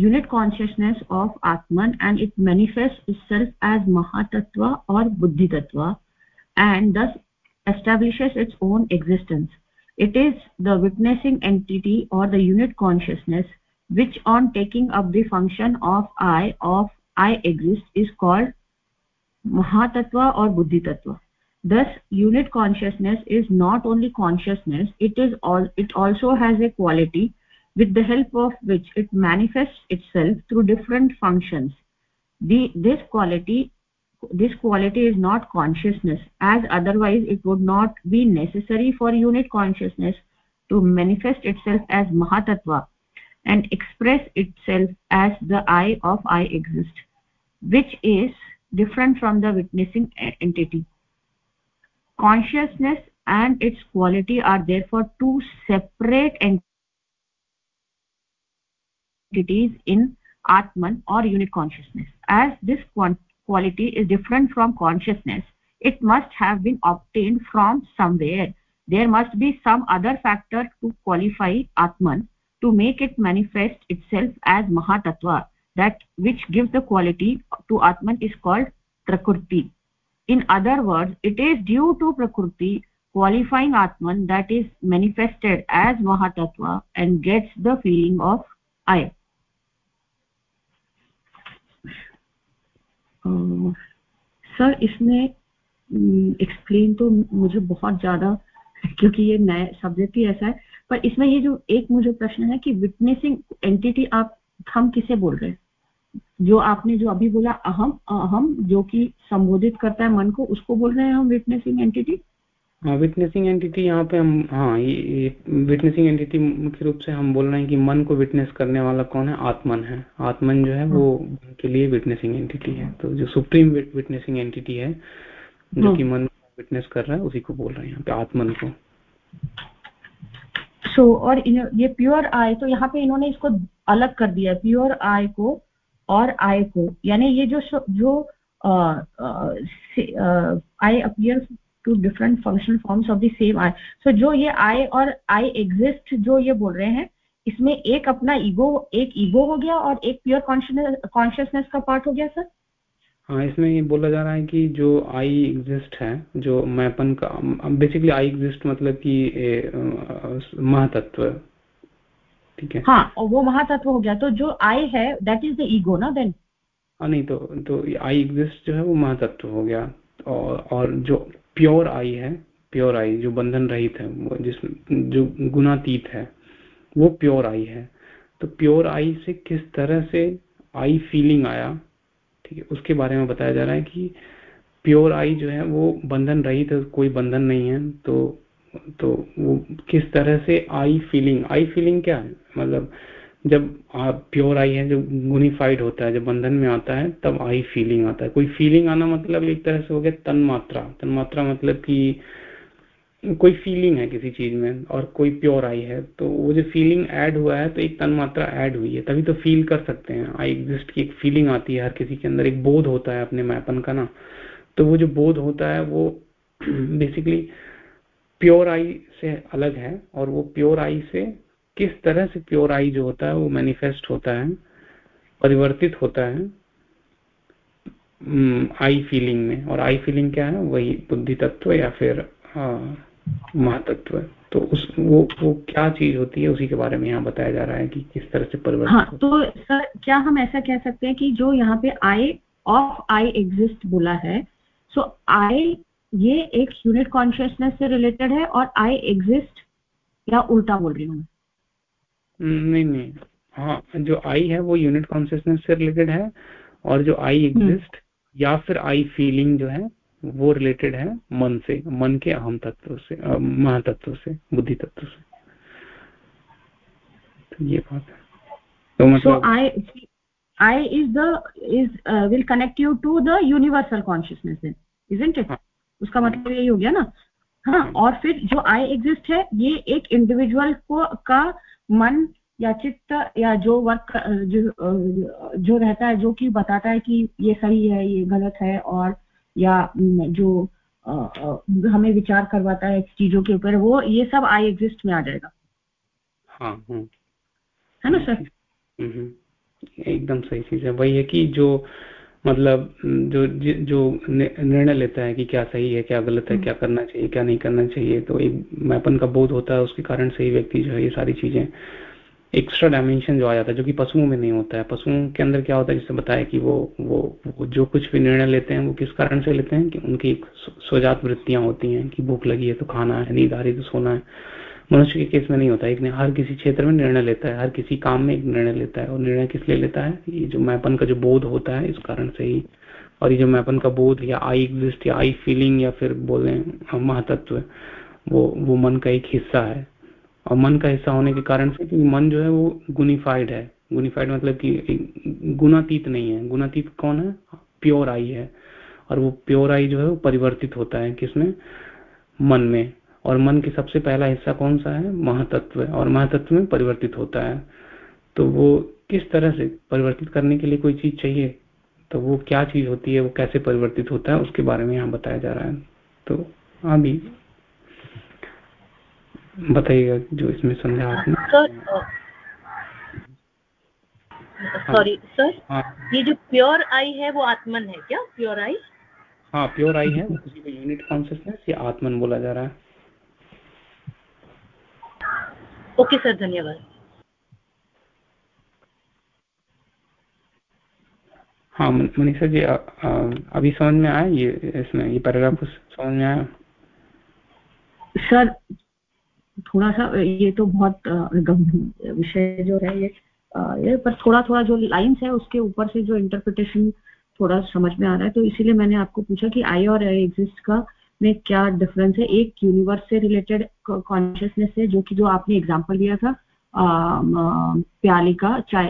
unit consciousness of atman and it manifests itself as mahatattva or buddhi tattva and thus establishes its own existence. It is the witnessing entity or the unit consciousness which on taking up the function of i of i exist is called mahatattva or buddhi tattva thus unit consciousness is not only consciousness it is all it also has a quality with the help of which it manifests itself through different functions. The, this quality this quality is not consciousness as otherwise it would not be necessary for unit consciousness to manifest itself as mahatattva and express itself as the i of i exist which is different from the witnessing entity. Consciousness and its quality are therefore two separate entities entities in atman or unit consciousness. As this quality is different from consciousness it must have been obtained from somewhere. There must be some other factor to qualify atman to make it manifest itself as mahatattva that which gives the quality to atman is called prakriti. In other words it is due to prakriti qualifying atman that is manifested as mahatattva and gets the feeling of i sir इसमें explain तो मुझे बहुत ज़्यादा, क्योंकि ये नया subject ही ऐसा है, पर इसमें ये जो एक मुझे प्रश्न है कि विटनेसिंग एंटिटी आप, हम किसे बोल रहे हैं? जो आपने जो अभी बोला, अहम अहम, जो कि संबोधित करता है मन को, उसको बोल रहे हैं हम विटनेसिंग एंटिटी हाँ विटनेसिंग एंटिटी यहाँ पे हम हाँ ये विटनेसिंग एंटिटी मुख्य रूप से हम बोल रहे हैं कि मन को विटनेस करने वाला कौन है? आत्मन है। आत्मन जो है वो हाँ। के लिए विटनेसिंग एंटिटी है। तो जो सुप्रीम विटनेसिंग एंटिटी है जो हाँ। कि मन विटनेस कर रहा है उसी को बोल रहे हैं यहाँ पे आत्मन को। सो so, और ये प्योर आय तो यहाँ पे इन्होंने इसको अलग कर दिया है प्योर आय को और आय को। यानी ये जो जो I appear to different functional forms of the same I so जो ये आई और आई एग्जिस्ट जो ये बोल रहे हैं इसमें एक अपना ईगो एक ईगो हो गया और एक प्योर कॉन्शियसनेस का पार्ट हो गया सर हाँ इसमें ये बोला जा रहा है कि जो आई एग्जिस्ट है जो मैपन का बेसिकली आई एग्जिस्ट मतलब कि महातत्व ठीक है? हाँ और वो महातत्व हो गया। तो जो आई है दैट इज़ द ईगो ना देन हाँ नहीं तो तो आई एग्जिस्ट जो है वो महातत्व हो गया। और और जो प्योर आई है, प्योर आई, जो बंधन रहित है जिस, जो गुणातीत है, वो प्योर आई है। तो प्योर आई से किस तरह से आई फीलिंग आया, ठीक है, उसके बारे में बताया जा रहा है कि प्योर आई जो है, वो बंधन रहित है, कोई बंधन नहीं है तो तो वो किस तरह से आई फीलिंग आई फीलिंग क्या है? मतलब जब प्योर आई है, जब गुनिफाइड होता है, जब बंधन में आता है, तब आई फीलिंग आता है। कोई फीलिंग आना मतलब एक तरह से हो गया तन मात्रा। तन मात्रा मतलब कि कोई फीलिंग है किसी चीज़ में और कोई प्योर आई है तो वो जो फीलिंग ऐड हुआ है तो एक तन मात्रा ऐड हुई है। तभी तो फील कर सकते हैं। आई एग्जिस्ट की एक फीलिंग आती है, हर किसी के अंदर एक बोध होता है अपने मैपन का ना। तो वो जो बोध होता है, वो बेसिकली प्योर आई से अलग है और वो प्योर आई से किस तरह से प्योर आई जो होता है वो मैनिफेस्ट होता है परिवर्तित होता है आई फीलिंग में। और आई फीलिंग क्या है? वही बुद्धि तत्व या फिर महातत्व। तो उस वो वो क्या चीज़ होती है उसी के बारे में यहाँ बताया जा रहा है कि किस तरह से परिवर्तन हाँ तो सर क्या हम ऐसा कह सकते हैं कि जो यहाँ पे आई ऑफ़ आई एग्जिस्ट बोला है सो so, आई ये एक यूनिट कॉन्शियसनेस से रिलेटेड है और आई एग्जिस्ट या उल्टा बोल रही हूँ नहीं नहीं। हाँ जो आई है वो यूनिट कॉन्शियसनेस से रिलेटेड है और जो आई एग्जिस्ट हम्म। या फिर आई फीलिंग जो है वो रिलेटेड है मन से मन के अहम तत्व से महातत्व से बुद्धि तत्व से। तो ये बात है। तो मतलब I I is the is will connect you to the universal consciousness isn't it उसका मतलब यही हो गया ना। हाँ, हाँ। और फिर जो आई एग्जिस्ट है ये एक इंडिविजुअल को का मन या चित्त या जो वर्क जो जो रहता है जो कि बताता है कि ये सही है ये गलत है और या जो हमें विचार करवाता है चीज़ों के ऊपर वो ये सब आई एग्जिस्ट में आ जाएगा। हाँ हाँ है ना सर? हम्म, हम्म। एकदम सही चीज़ है। वही है कि जो मतलब जो जो निर्णय लेता है कि क्या सही है क्या गलत है हम्म। क्या करना चाहिए क्या नहीं करना चाहिए तो एक मैपन का बोध होता है उसके कारण से ही व्यक्ति जो है ये सारी चीज़ें एक्स्ट्रा डायमेंशन जो आ जाता है जो कि पशुओं में नहीं होता है पशुओं के अंदर क्या होता है जिससे बताया कि वो वो वो जो कुछ भी निर्णय लेते हैं वो किस कारण से लेते हैं कि उनकी स्वजात वृत्तियाँ होती हैं कि भूख लगी है तो खाना है नींद आ रही तो सोना है मनुष्य के केस में नहीं होता एक हर किसी क्षेत्र में निर्णय लेता है, हर किसी काम में एक निर्णय लेता है। और निर्णय किस लिए लेता है? ये जो मैपन का जो बोध होता है, इस कारण से ही। और ये जो मैपन का बोध या आई एग्जिस्ट या आई फीलिंग या फिर बोले महातत्व, वो वो मन का एक हिस्सा है। और मन का हिस्सा होने के कारण से क्योंकि मन जो है वो गुनिफाइड है। गुनिफाइड मतलब कि गुणातीत नहीं है। गुणातीत कौन है? प्योर आई है। और वो प्योर आई जो है वो परिवर्तित होता है किसमें? मन में। और मन के सबसे पहला हिस्सा कौन सा है? महातत्व और महातत्व में परिवर्तित होता है। तो वो किस तरह से परिवर्तित करने के लिए कोई चीज़ चाहिए? तो वो क्या चीज़ होती है? वो कैसे परिवर्तित होता है? उसके बारे में यहाँ बताया जा रहा है। तो अभी बताइएगा जो इसमें समझा आपने। सॉरी सर हाँ। ये जो प्योर आई है वो आत्मन है क्या? प्योर आई हाँ प्योर आई है। उसी को यूनिट कॉन्सियसनेस या आत्मन बोला जा रहा है। ओके सर धन्यवाद। हाँ मनीषा जी अभी समझ में आया ये इसमें ये पैराग्राफ समझ में आया? सर थोड़ा सा ये तो बहुत गंभीर विषय जो है ये ये पर थोड़ा थोड़ा जो लाइंस है उसके ऊपर से जो इंटरप्रिटेशन थोड़ा समझ में आ रहा है तो इसीलिए मैंने आपको पूछा कि आई और आई एग्जिस्ट का में क्या डिफरेंस है एक यूनिवर्स से रिलेटेड कॉन्शियसनेस है जो कि जो आपने एग्जांपल दिया था प्याली का चाय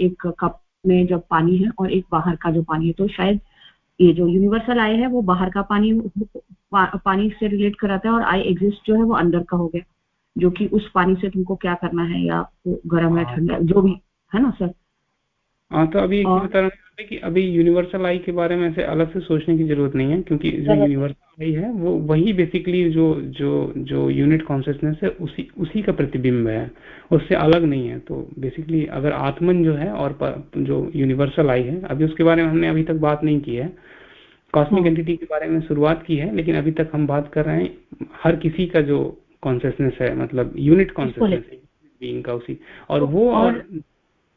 एक कप में जब पानी है और एक बाहर का जो पानी है तो शायद ये जो यूनिवर्सल आई है वो बाहर का पानी पा, पानी से रिलेट कराता है और आई एग्जिस्ट जो है वो अंदर का हो गया जो कि उस पानी से तुमको क्या करना है या गर्म है हाँ। ठंडा जो भी है ना सर हाँ तो अभी और, बता रहा कि अभी यूनिवर्सल आई के बारे में ऐसे अलग से सोचने की ज़रूरत नहीं है क्योंकि जो यूनिवर्सल आई है वो वही बेसिकली जो जो जो यूनिट कॉन्सियसनेस है उसी उसी का प्रतिबिंब है। उससे अलग नहीं है तो बेसिकली अगर आत्मन जो है और जो यूनिवर्सल आई है अभी उसके बारे में हमने अभी तक बात नहीं की है। कॉस्मिक एंटिटी हाँ। के बारे में शुरुआत की है लेकिन अभी तक हम बात कर रहे हैं हर किसी का जो कॉन्सियसनेस है मतलब यूनिट कॉन्सियसनेस बीइंग का उसी। और वो और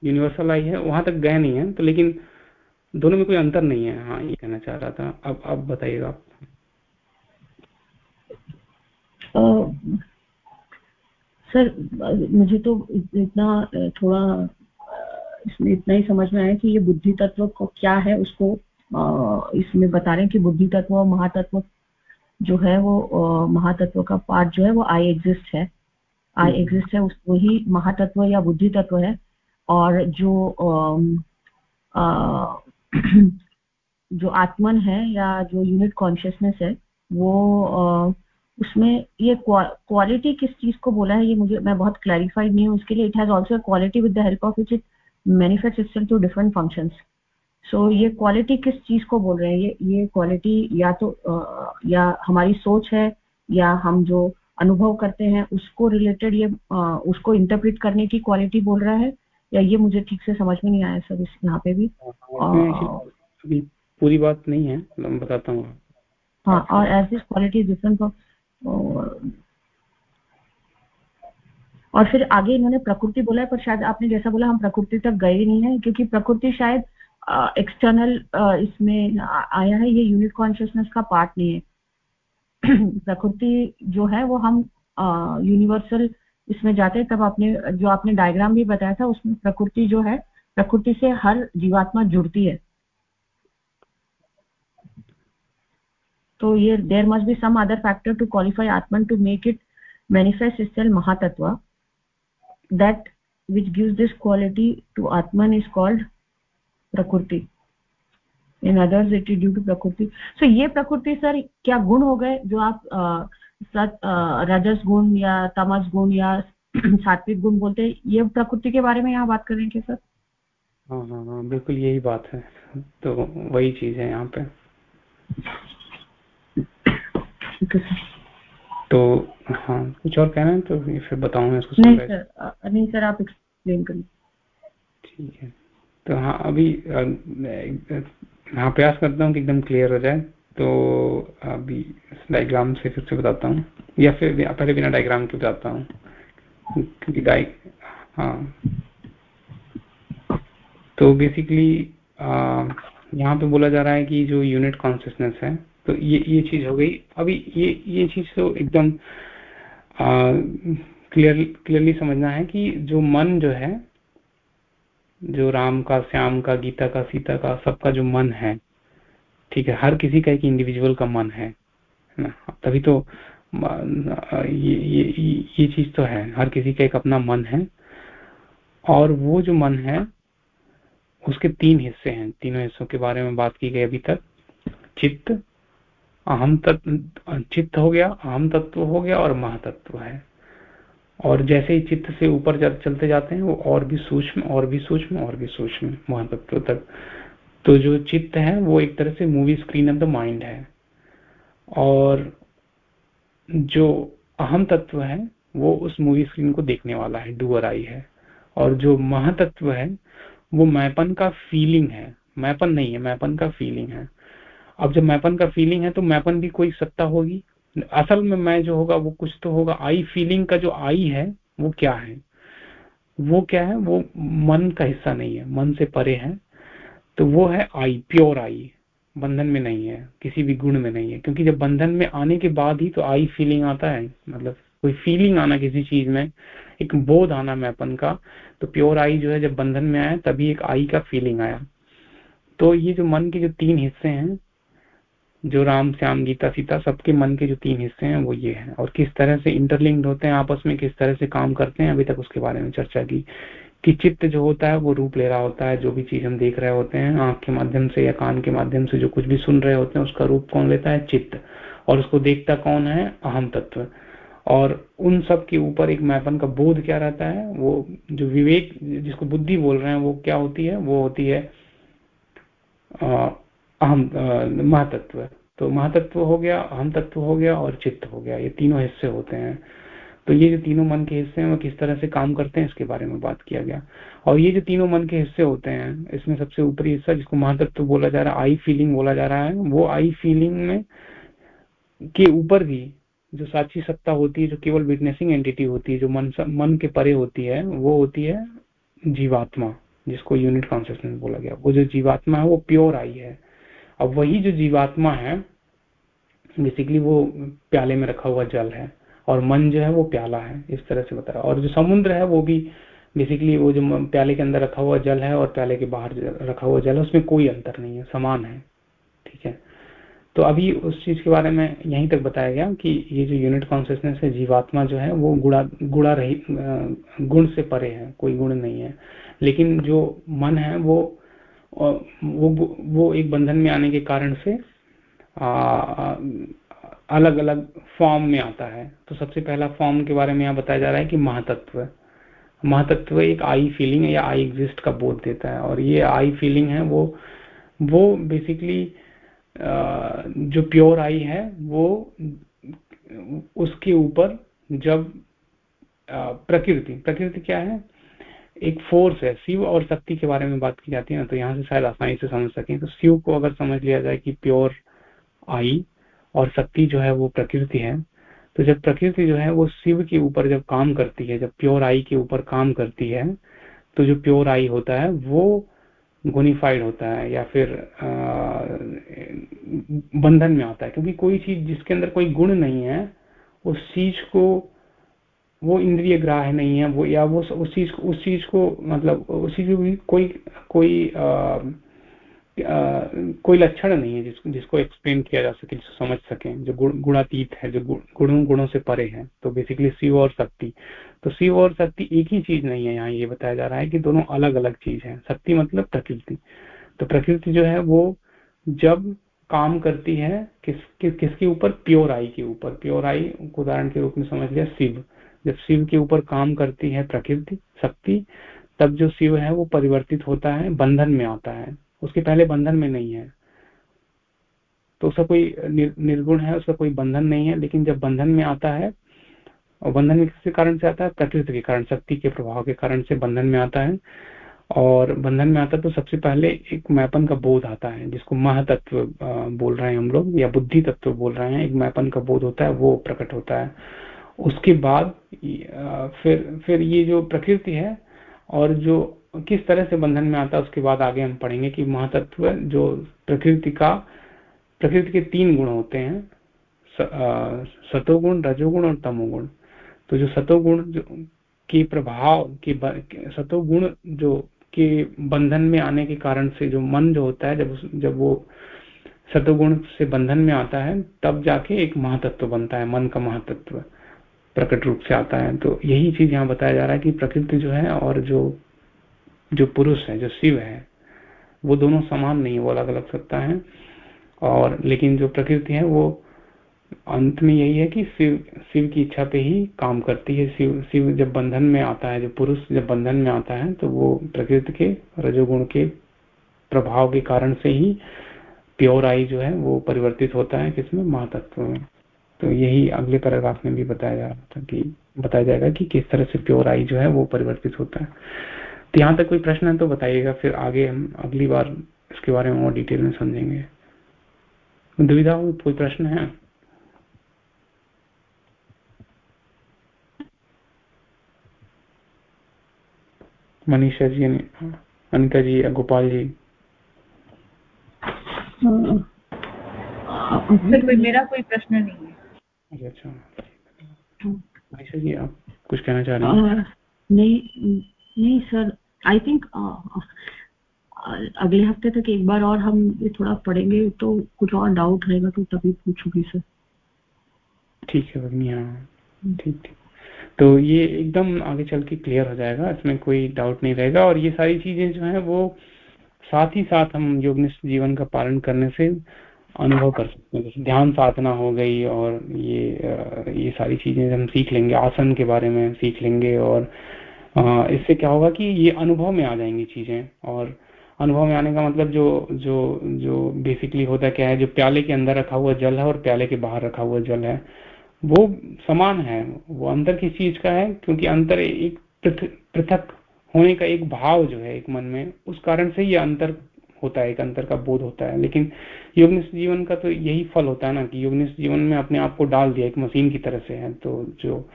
यूनिवर्सल आई है वहाँ तक गए नहीं है तो लेकिन दोनों में कोई अंतर नहीं है। हाँ ये कहना चाह रहा था। अब अब बताइएगा आप। सर मुझे तो इतना थोड़ा इसमें इतना ही समझ में आया कि ये बुद्धि तत्व को क्या है उसको इसमें बता रहे हैं कि बुद्धि तत्व और महातत्व जो है वो महातत्व का पार्ट जो है वो आई एग्जिस्ट है आई एग्जिस्ट हम्म। है उस वही महातत्व या बुद्धि तत्व है और जो आ, आ, [clears throat] जो आत्मन है या जो यूनिट कॉन्शियसनेस है वो आ, उसमें ये क्वालिटी किस चीज़ को बोला है ये मुझे मैं बहुत क्लैरिफाइड नहीं हूँ। उसके लिए it has also quality with the help of which it manifest itself to different functions so ये क्वालिटी किस चीज़ को बोल रहे हैं? ये ये क्वालिटी या तो आ, या हमारी सोच है या हम जो अनुभव करते हैं उसको रिलेटेड ये आ, उसको इंटरप्रिट करने की क्वालिटी बोल रहा है? या ये मुझे ठीक से समझ में नहीं आया सर इस यहाँ पे भी? अभी पूरी बात नहीं है मैं बताता हूँ। हाँ और एज दिस क्वालिटी डिफरेंट और फिर आगे इन्होंने प्रकृति बोला है, पर शायद आपने जैसा बोला हम प्रकृति तक गए नहीं है, क्योंकि प्रकृति शायद एक्सटर्नल इसमें आया है, ये यूनिट कॉन्शियसनेस का पार्ट नहीं है। [clears throat] प्रकृति जो है वो हम यूनिवर्सल इसमें जाते हैं, तब आपने, जो आपने डायग्राम भी बताया था, उसमें प्रकृति जो है, प्रकृति से हर जीवात्मा जुड़ती है। तो ये there must be some other factor to qualify Atman to make it manifest itself महातत्व that which give this quality to Atman is called prakriti in others it is due to prakriti so ये प्रकृति sir क्या गुण हो गए जो आप सत रजस गुण या तमस गुण या [clears throat] सात्विक गुण बोलते हैं, ये प्रकृति के बारे में यहाँ बात कर रहे सर हाँ हाँ हाँ बिल्कुल यही बात है। तो वही चीज़ है यहाँ पे। तो हाँ कुछ और कहना है तो फिर बताऊँ इसको नहीं सर नहीं सर आप एक्सप्लेन करिए। ठीक है। तो हाँ अभी हाँ प्रयास करता हूँ कि एकदम क्लियर हो जाए। तो अभी डायग्राम से फिर से बताता हूँ। या फिर पहले बिना डायग्राम के बताता हूँ। क्योंकि डाइ हाँ। तो बेसिकली यहाँ पे बोला जा रहा है कि जो यूनिट कॉन्सियसनेस है तो ये ये चीज़ हो गई। अभी ये ये चीज़ तो एकदम क्लियर क्लियरली समझना है कि जो मन जो है, जो राम का, श्याम का, गीता का, सीता का, सबका जो मन है, ठीक है, हर किसी का एक इंडिविजुअल का मन है ना? तभी तो ये ये ये चीज़ तो है, हर किसी का एक अपना मन है, और वो जो मन है, उसके तीन हिस्से हैं। तीनों हिस्सों के बारे में बात की गई अभी तक, चित्त अहम तत्व, चित्त हो गया, अहम तत्व हो गया और महातत्व है। और जैसे ही चित्त से ऊपर चलते जाते हैं, वो और भी सूक्ष्म, और भी सूक्ष्म, और भी सूक्ष्म महातत्व तक। तो जो चित्त है, वो एक तरह से movie screen of the mind है। और जो अहम तत्व है, वो उस मूवी स्क्रीन को देखने वाला है डूअर आई है। और जो महातत्व है, वो मैपन का फीलिंग है। मैपन नहीं है, मैपन का फीलिंग है। अब जब मैपन का फीलिंग है तो मैपन भी कोई सत्ता होगी। असल में मैं जो होगा, वो कुछ तो होगा। आई फीलिंग का जो आई है, वो क्या है? वो क्या है? वो मन का हिस्सा नहीं है। मन से परे है। तो वो है आई प्योर आई बंधन में नहीं है। किसी भी गुण में नहीं है। क्योंकि जब बंधन में आने के बाद ही तो आई फीलिंग आता है। मतलब कोई फीलिंग आना किसी चीज़ में, एक बोध आना मैपन का। तो प्योर आई जो है, जब बंधन में आया, तभी एक आई का फीलिंग आया। तो ये जो मन के जो तीन हिस्से हैं जो राम श्याम गीता सीता सबके मन के जो तीन हिस्से हैं, वो ये हैं। और किस तरह से इंटरलिंक्ड होते हैं, आपस में किस तरह से काम करते हैं, अभी तक उसके बारे में चर्चा की। कि चित्त जो होता है, वो रूप ले रहा होता है, जो भी चीज़ हम देख रहे होते हैं, आँख के माध्यम से या कान के माध्यम से जो कुछ भी सुन रहे होते हैं, उसका रूप कौन लेता है? चित्त। और उसको देखता कौन है? अहम तत्व। और उन सब के ऊपर एक मैपन का बोध क्या रहता है? वो जो विवेक, जिसको बुद्धि बोल रहे हैं, वो क्या होती है? वो होती है अहम महातत्व। तो महातत्व हो गया अहम तत्व हो गया और चित्त हो गया। ये तीनों हिस्से होते हैं। तो ये जो तीनों मन के हिस्से हैं, वो किस तरह से काम करते हैं, इसके बारे में बात किया गया। और ये जो तीनों मन के हिस्से होते हैं, इसमें सबसे ऊपरी हिस्सा जिसको महातत्व बोला जा रहा है, आई फीलिंग बोला जा रहा है, वो आई फीलिंग में के ऊपर भी जो साक्षी सत्ता होती है, जो केवल विटनेसिंग एंटिटी होती है, जो मन मन के परे होती है, वो होती है जीवात्मा, जिसको यूनिट कॉन्सियसनेस बोला गया। वो जो जीवात्मा है, वो प्योर आई है। अब वही जो जीवात्मा है बेसिकली वो प्याले में रखा हुआ जल है और मन जो है वो प्याला है, इस तरह से बताया और जो समुद्र है वो भी बेसिकली वो जो प्याले के अंदर रखा हुआ जल है और प्याले के बाहर रखा हुआ जल है, उसमें कोई अंतर नहीं है, समान है, ठीक है? तो अभी उस चीज़ के बारे में यहीं तक बताया गया कि ये जो यूनिट कॉन्सियसनेस है, जीवात्मा जो है वो गुड़ा गुड़ा रही गुण से परे है, कोई गुण नहीं है। लेकिन जो मन है वो वो वो एक बंधन में आने के कारण से आ, अलग अलग फॉर्म में आता है। तो सबसे पहला फॉर्म के बारे में यहाँ बताया जा रहा है कि महातत्व। महातत्व एक आई फीलिंग है या आई एग्जिस्ट का बोध देता है। और ये आई फीलिंग है वो वो बेसिकली जो प्योर आई है वो उसके ऊपर जब प्रकृति प्रकृति क्या है? एक फोर्स है। शिव और शक्ति के बारे में बात की जाती है ना तो यहाँ से शायद आसानी से समझ सकें। तो शिव को अगर समझ लिया जाए कि प्योर आई और शक्ति जो है वो प्रकृति है तो जब प्रकृति जो है वो शिव के ऊपर जब काम करती है जब प्योर आई के ऊपर काम करती है तो जो प्योर आई होता है वो गोनिफाइड होता है या फिर आ, बंधन में आता है। क्योंकि कोई चीज़ जिसके अंदर कोई गुण नहीं है उस चीज़ को वो इंद्रिय ग्राह नहीं है वो या वो उस चीज़ को उस चीज़ को मतलब उस चीज़ भी कोई कोई आ, कोई लक्षण नहीं है जिस, जिसको एक्सप्लेन किया जा सके जिसको समझ सके। जो गुण गुणातीत है जो गुण, गुणों गुणों से परे है तो बेसिकली शिव और शक्ति। तो शिव और शक्ति एक ही चीज़ नहीं है यहाँ ये बताया जा रहा है कि दोनों अलग अलग चीज़ है। शक्ति मतलब प्रकृति। तो प्रकृति जो है वो जब काम करती है किस, किस किसके ऊपर? प्योर आई के ऊपर। प्योर आई उदाहरण के रूप में समझ लिया शिव। जब शिव के ऊपर काम करती है प्रकृति, शक्ति, तब जो शिव है वो परिवर्तित होता है, बंधन में आता है। उसके पहले बंधन में नहीं है। तो उसका कोई निर्गुण है, उसका कोई बंधन नहीं है, लेकिन जब बंधन में आता है, और बंधन में किसके कारण से आता है? प्रकृति के कारण, शक्ति के प्रभाव के कारण से बंधन में आता है। और बंधन में आता है तो सबसे पहले एक मैपन का बोध आता है, जिसको महतत्व बोल रहे हैं हम लोग, या बुद्धि तत्व बोल रहे हैं। एक मैपन का बोध होता है, वो प्रकट होता है। उसके बाद फिर फिर ये जो प्रकृति है और जो किस तरह से बंधन में आता है, उसके बाद आगे हम पढ़ेंगे कि महातत्व जो प्रकृति का, प्रकृति के तीन गुण होते हैं सतोगुण, रजोगुण और तमोगुण। तो जो सतोगुण जो, के प्रभाव, के सतोगुण जो के बंधन में आने के कारण से जो मन जो होता है, जब जब वो सतोगुण से बंधन में आता है, तब जाके एक महातत्व बनता है, मन का महातत्व। प्रकट रूप से आता है। तो यही चीज़ यहाँ बताया जा रहा है कि प्रकृति जो है और जो जो पुरुष है, जो शिव है, वो दोनों समान नहीं है, वो अलग अलग सत्ता है। और लेकिन जो प्रकृति है, वो अंत में यही है कि शिव शिव की इच्छा पे ही काम करती है। शिव शिव जब बंधन में आता है, जो पुरुष जब बंधन में आता है तो वो प्रकृति के रजोगुण के प्रभाव के कारण से ही प्योर आई जो है, वो परिवर्तित होता है किसमें? महातत्व में। तो यही अगले पैराग्राफ में भी बताया जा रहा था कि बताया जाएगा कि किस तरह से प्योर आई जो है वो परिवर्तित होता है। तो यहाँ तक कोई प्रश्न है तो बताइएगा फिर आगे हम अगली बार इसके बारे में और डिटेल में समझेंगे। दुविधा हो कोई प्रश्न है? मनीषा जी अनिता जी या गोपाल जी। सर मेरा कोई प्रश्न नहीं है। अच्छा। अच्छा कुछ कहना चाह रहे हैं? नहीं नहीं सर आई थिंक अगले हफ़्ते तक एक बार और हम ये थोड़ा पढ़ेंगे तो कुछ और डाउट रहेगा तो तभी पूछूँगी सर। ठीक है भगनी हाँ। ठीक ठीक। तो ये एकदम आगे चल के क्लियर हो जाएगा इसमें कोई डाउट नहीं रहेगा और ये सारी चीज़ें जो है वो साथ ही साथ हम योगनिष्ठ जीवन का पालन करने से अनुभव कर सकते हैं। जैसे ध्यान साधना हो गई और ये ये सारी चीज़ें हम सीख लेंगे, आसन के बारे में सीख लेंगे और इससे क्या होगा कि ये अनुभव में आ जाएँगी चीज़ें और अनुभव में आने का मतलब जो जो जो बेसिकली होता क्या है, जो प्याले के अंदर रखा हुआ जल है और प्याले के बाहर रखा हुआ जल है, वो समान है। वो अंतर किस चीज़ का है? क्योंकि अंतर एक पृथक होने का एक भाव जो है एक मन में, उस कारण से ये अंतर होता है, एक अंतर का बोध होता है। लेकिन योगनिष्ठ जीवन का तो यही फल होता है ना कि योगनिष्ठ जीवन में अपने आप को डाल दिया एक मशीन की तरह से है। तो जो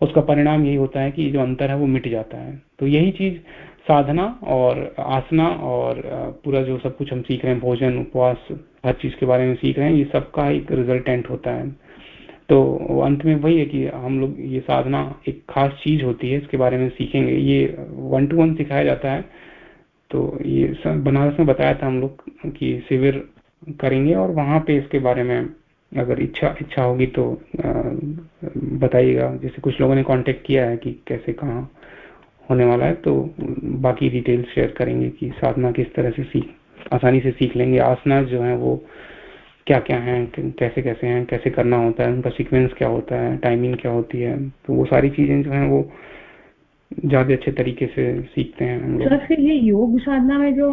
उसका परिणाम यही होता है कि जो अंतर है वो मिट जाता है। तो यही चीज़ साधना और आसना और पूरा जो सब कुछ हम सीख रहे हैं, भोजन, उपवास, हर चीज़ के बारे में सीख रहे हैं, ये सबका एक रिजल्टेंट होता है। तो अंत में वही है कि हम लोग, ये साधना एक खास चीज़ होती है, इसके बारे में सीखेंगे। ये वन टू वन सिखाया जाता है। तो ये बनारस में बताया था हम लोग कि शिविर करेंगे और वहाँ पे इसके बारे में अगर इच्छा इच्छा होगी तो बताइएगा। जैसे कुछ लोगों ने कांटेक्ट किया है कि कैसे, कहाँ होने वाला है तो बाकी डिटेल्स शेयर करेंगे कि साधना किस तरह से सीख, आसानी से सीख लेंगे। आसना जो है वो क्या क्या है, कैसे कैसे हैं, कैसे करना होता है, उनका सीक्वेंस क्या होता है टाइमिंग क्या होती है तो वो सारी चीज़ें जो है वो ज़्यादा अच्छे तरीके से सीखते हैं हम लोग। फिर ये योग साधना में जो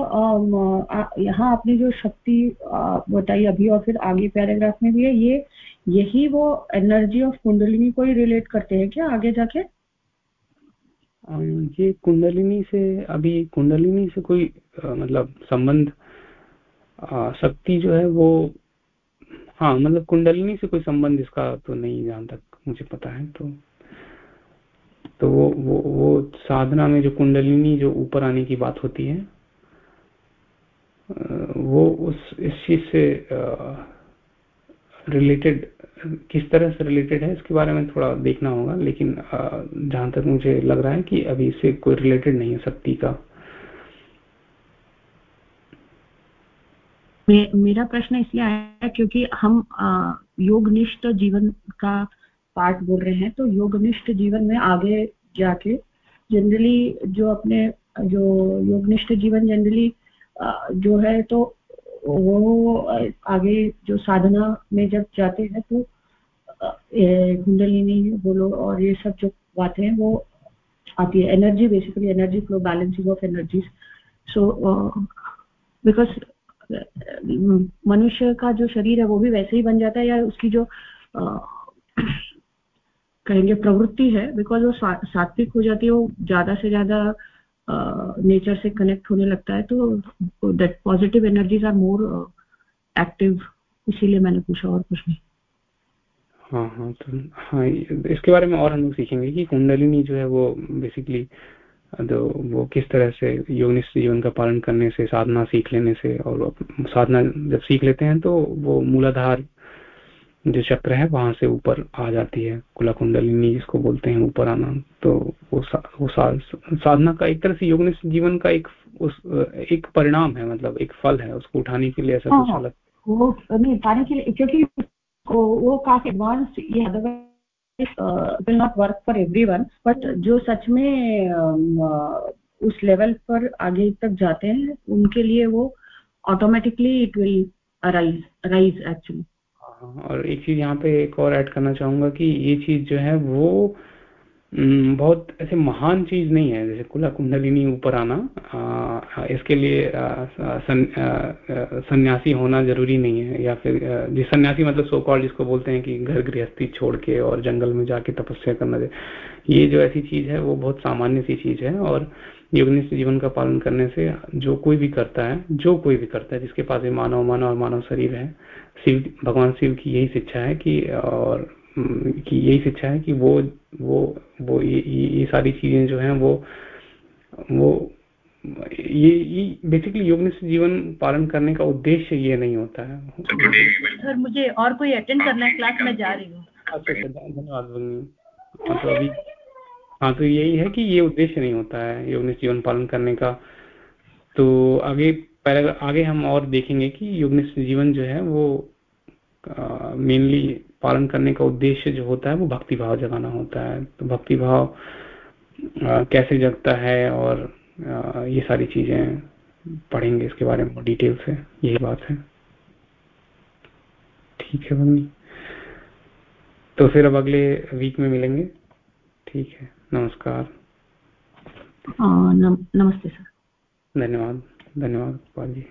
यहाँ आपने जो शक्ति बताई अभी और फिर आगे पैराग्राफ में भी है ये यही वो एनर्जी ऑफ़ कुंडलिनी को ही रिलेट करते हैं क्या आगे जाके? ये कुंडलिनी से अभी कुंडलिनी से कोई आ, मतलब संबंध शक्ति जो है वो हाँ मतलब कुंडलिनी से कोई संबंध इसका तो नहीं जहाँ तक मुझे पता है तो तो वो वो वो साधना में जो कुंडलिनी जो ऊपर आने की बात होती है वो उस इस चीज़ से रिलेटेड किस तरह से रिलेटेड है इसके बारे में थोड़ा देखना होगा लेकिन जहाँ तक मुझे लग रहा है कि अभी इससे कोई रिलेटेड नहीं है शक्ति का। मे, मेरा प्रश्न इसलिए आया क्योंकि हम योगनिष्ठ जीवन का पार्ट बोल रहे हैं तो योगनिष्ठ जीवन में आगे जाके जनरली जो अपने जो योगनिष्ठ जीवन जनरली जो है तो वो आगे जो साधना में जब जाते हैं तो कुंडलिनी बोलो और ये सब जो बातें हैं वो आती है। Energy basically energy flow balancing of energies so because मनुष्य का जो शरीर है वो भी वैसे ही बन जाता है या उसकी जो uh, कहेंगे प्रवृत्ति है बिकॉज़ वो सात्विक हो जाती है, वो ज़्यादा से ज़्यादा नेचर से कनेक्ट होने लगता है तो that positive energies are more active इसीलिए मैंने पूछा और कुछ नहीं। हाँ हाँ तो हाँ इसके बारे में और हम लोग सीखेंगे कि कुंडलिनी जो है वो बेसिकली जो वो किस तरह से योगनिष्ठ जीवन का पालन करने से, साधना सीख लेने से और साधना जब सीख लेते हैं तो वो मूलाधार जो चक्र है वहाँ से ऊपर आ जाती है कुला कुंडलिनी जिसको बोलते हैं ऊपर आना। तो वो सा, वो सा, साधना का एक तरह से योग जीवन का एक उस एक परिणाम है मतलब एक फल है उसको उठाने के लिए ऐसा हाँ, कुछ अलग। वो नहीं उठाने के लिए क्योंकि वो, वो काफ़ी एडवांस ये will not work for everyone but जो सच में उस लेवल पर आगे तक जाते हैं उनके लिए वो automatically it will arise rise actually और एक चीज़ यहाँ पे एक और ऐड करना चाहूँगा कि ये चीज़ जो है वो बहुत ऐसे महान चीज़ नहीं है। जैसे कुला कुंडलिनी ऊपर आना आ, इसके लिए सन्यासी होना ज़रूरी नहीं है। या फिर जिस सन्यासी मतलब सो कॉल जिसको बोलते हैं कि घर गृहस्थी छोड़ के और जंगल में जाके तपस्या करना दे। ये जो ऐसी चीज़ है वो बहुत सामान्य सी चीज़ है और योगनिष्ठ जीवन का पालन करने से जो कोई भी करता है जो कोई भी करता है जिसके पास भी मानव मानव और मानव शरीर है शिव भगवान शिव की यही शिक्षा है कि और कि यही शिक्षा है कि वो वो वो ये, ये सारी चीज़ें जो हैं वो वो ये ये बेसिकली योगनिष्ठ जीवन पालन करने का उद्देश्य ये नहीं होता है। सर मुझे और कोई अटेंड करना है क्लास में जा रही हूँ। अच्छा अच्छा धन्यवाद हाँ तो अभी हाँ तो यही है कि ये उद्देश्य नहीं होता है योगनिष्ठ जीवन पालन करने का। तो आगे आगे हम और देखेंगे कि योगनिष्ठ जीवन जो है वो मेनली पालन करने का उद्देश्य जो होता है वो भक्ति भाव जगाना होता है। तो भक्ति भाव कैसे जगता है और आ, ये सारी चीज़ें पढ़ेंगे इसके बारे में डिटेल से यही बात है। ठीक है मम्मी। तो फिर अब अगले वीक में मिलेंगे। ठीक है नमस्कार। नम, नमस्ते सर। धन्यवाद। धन्यवाद जी।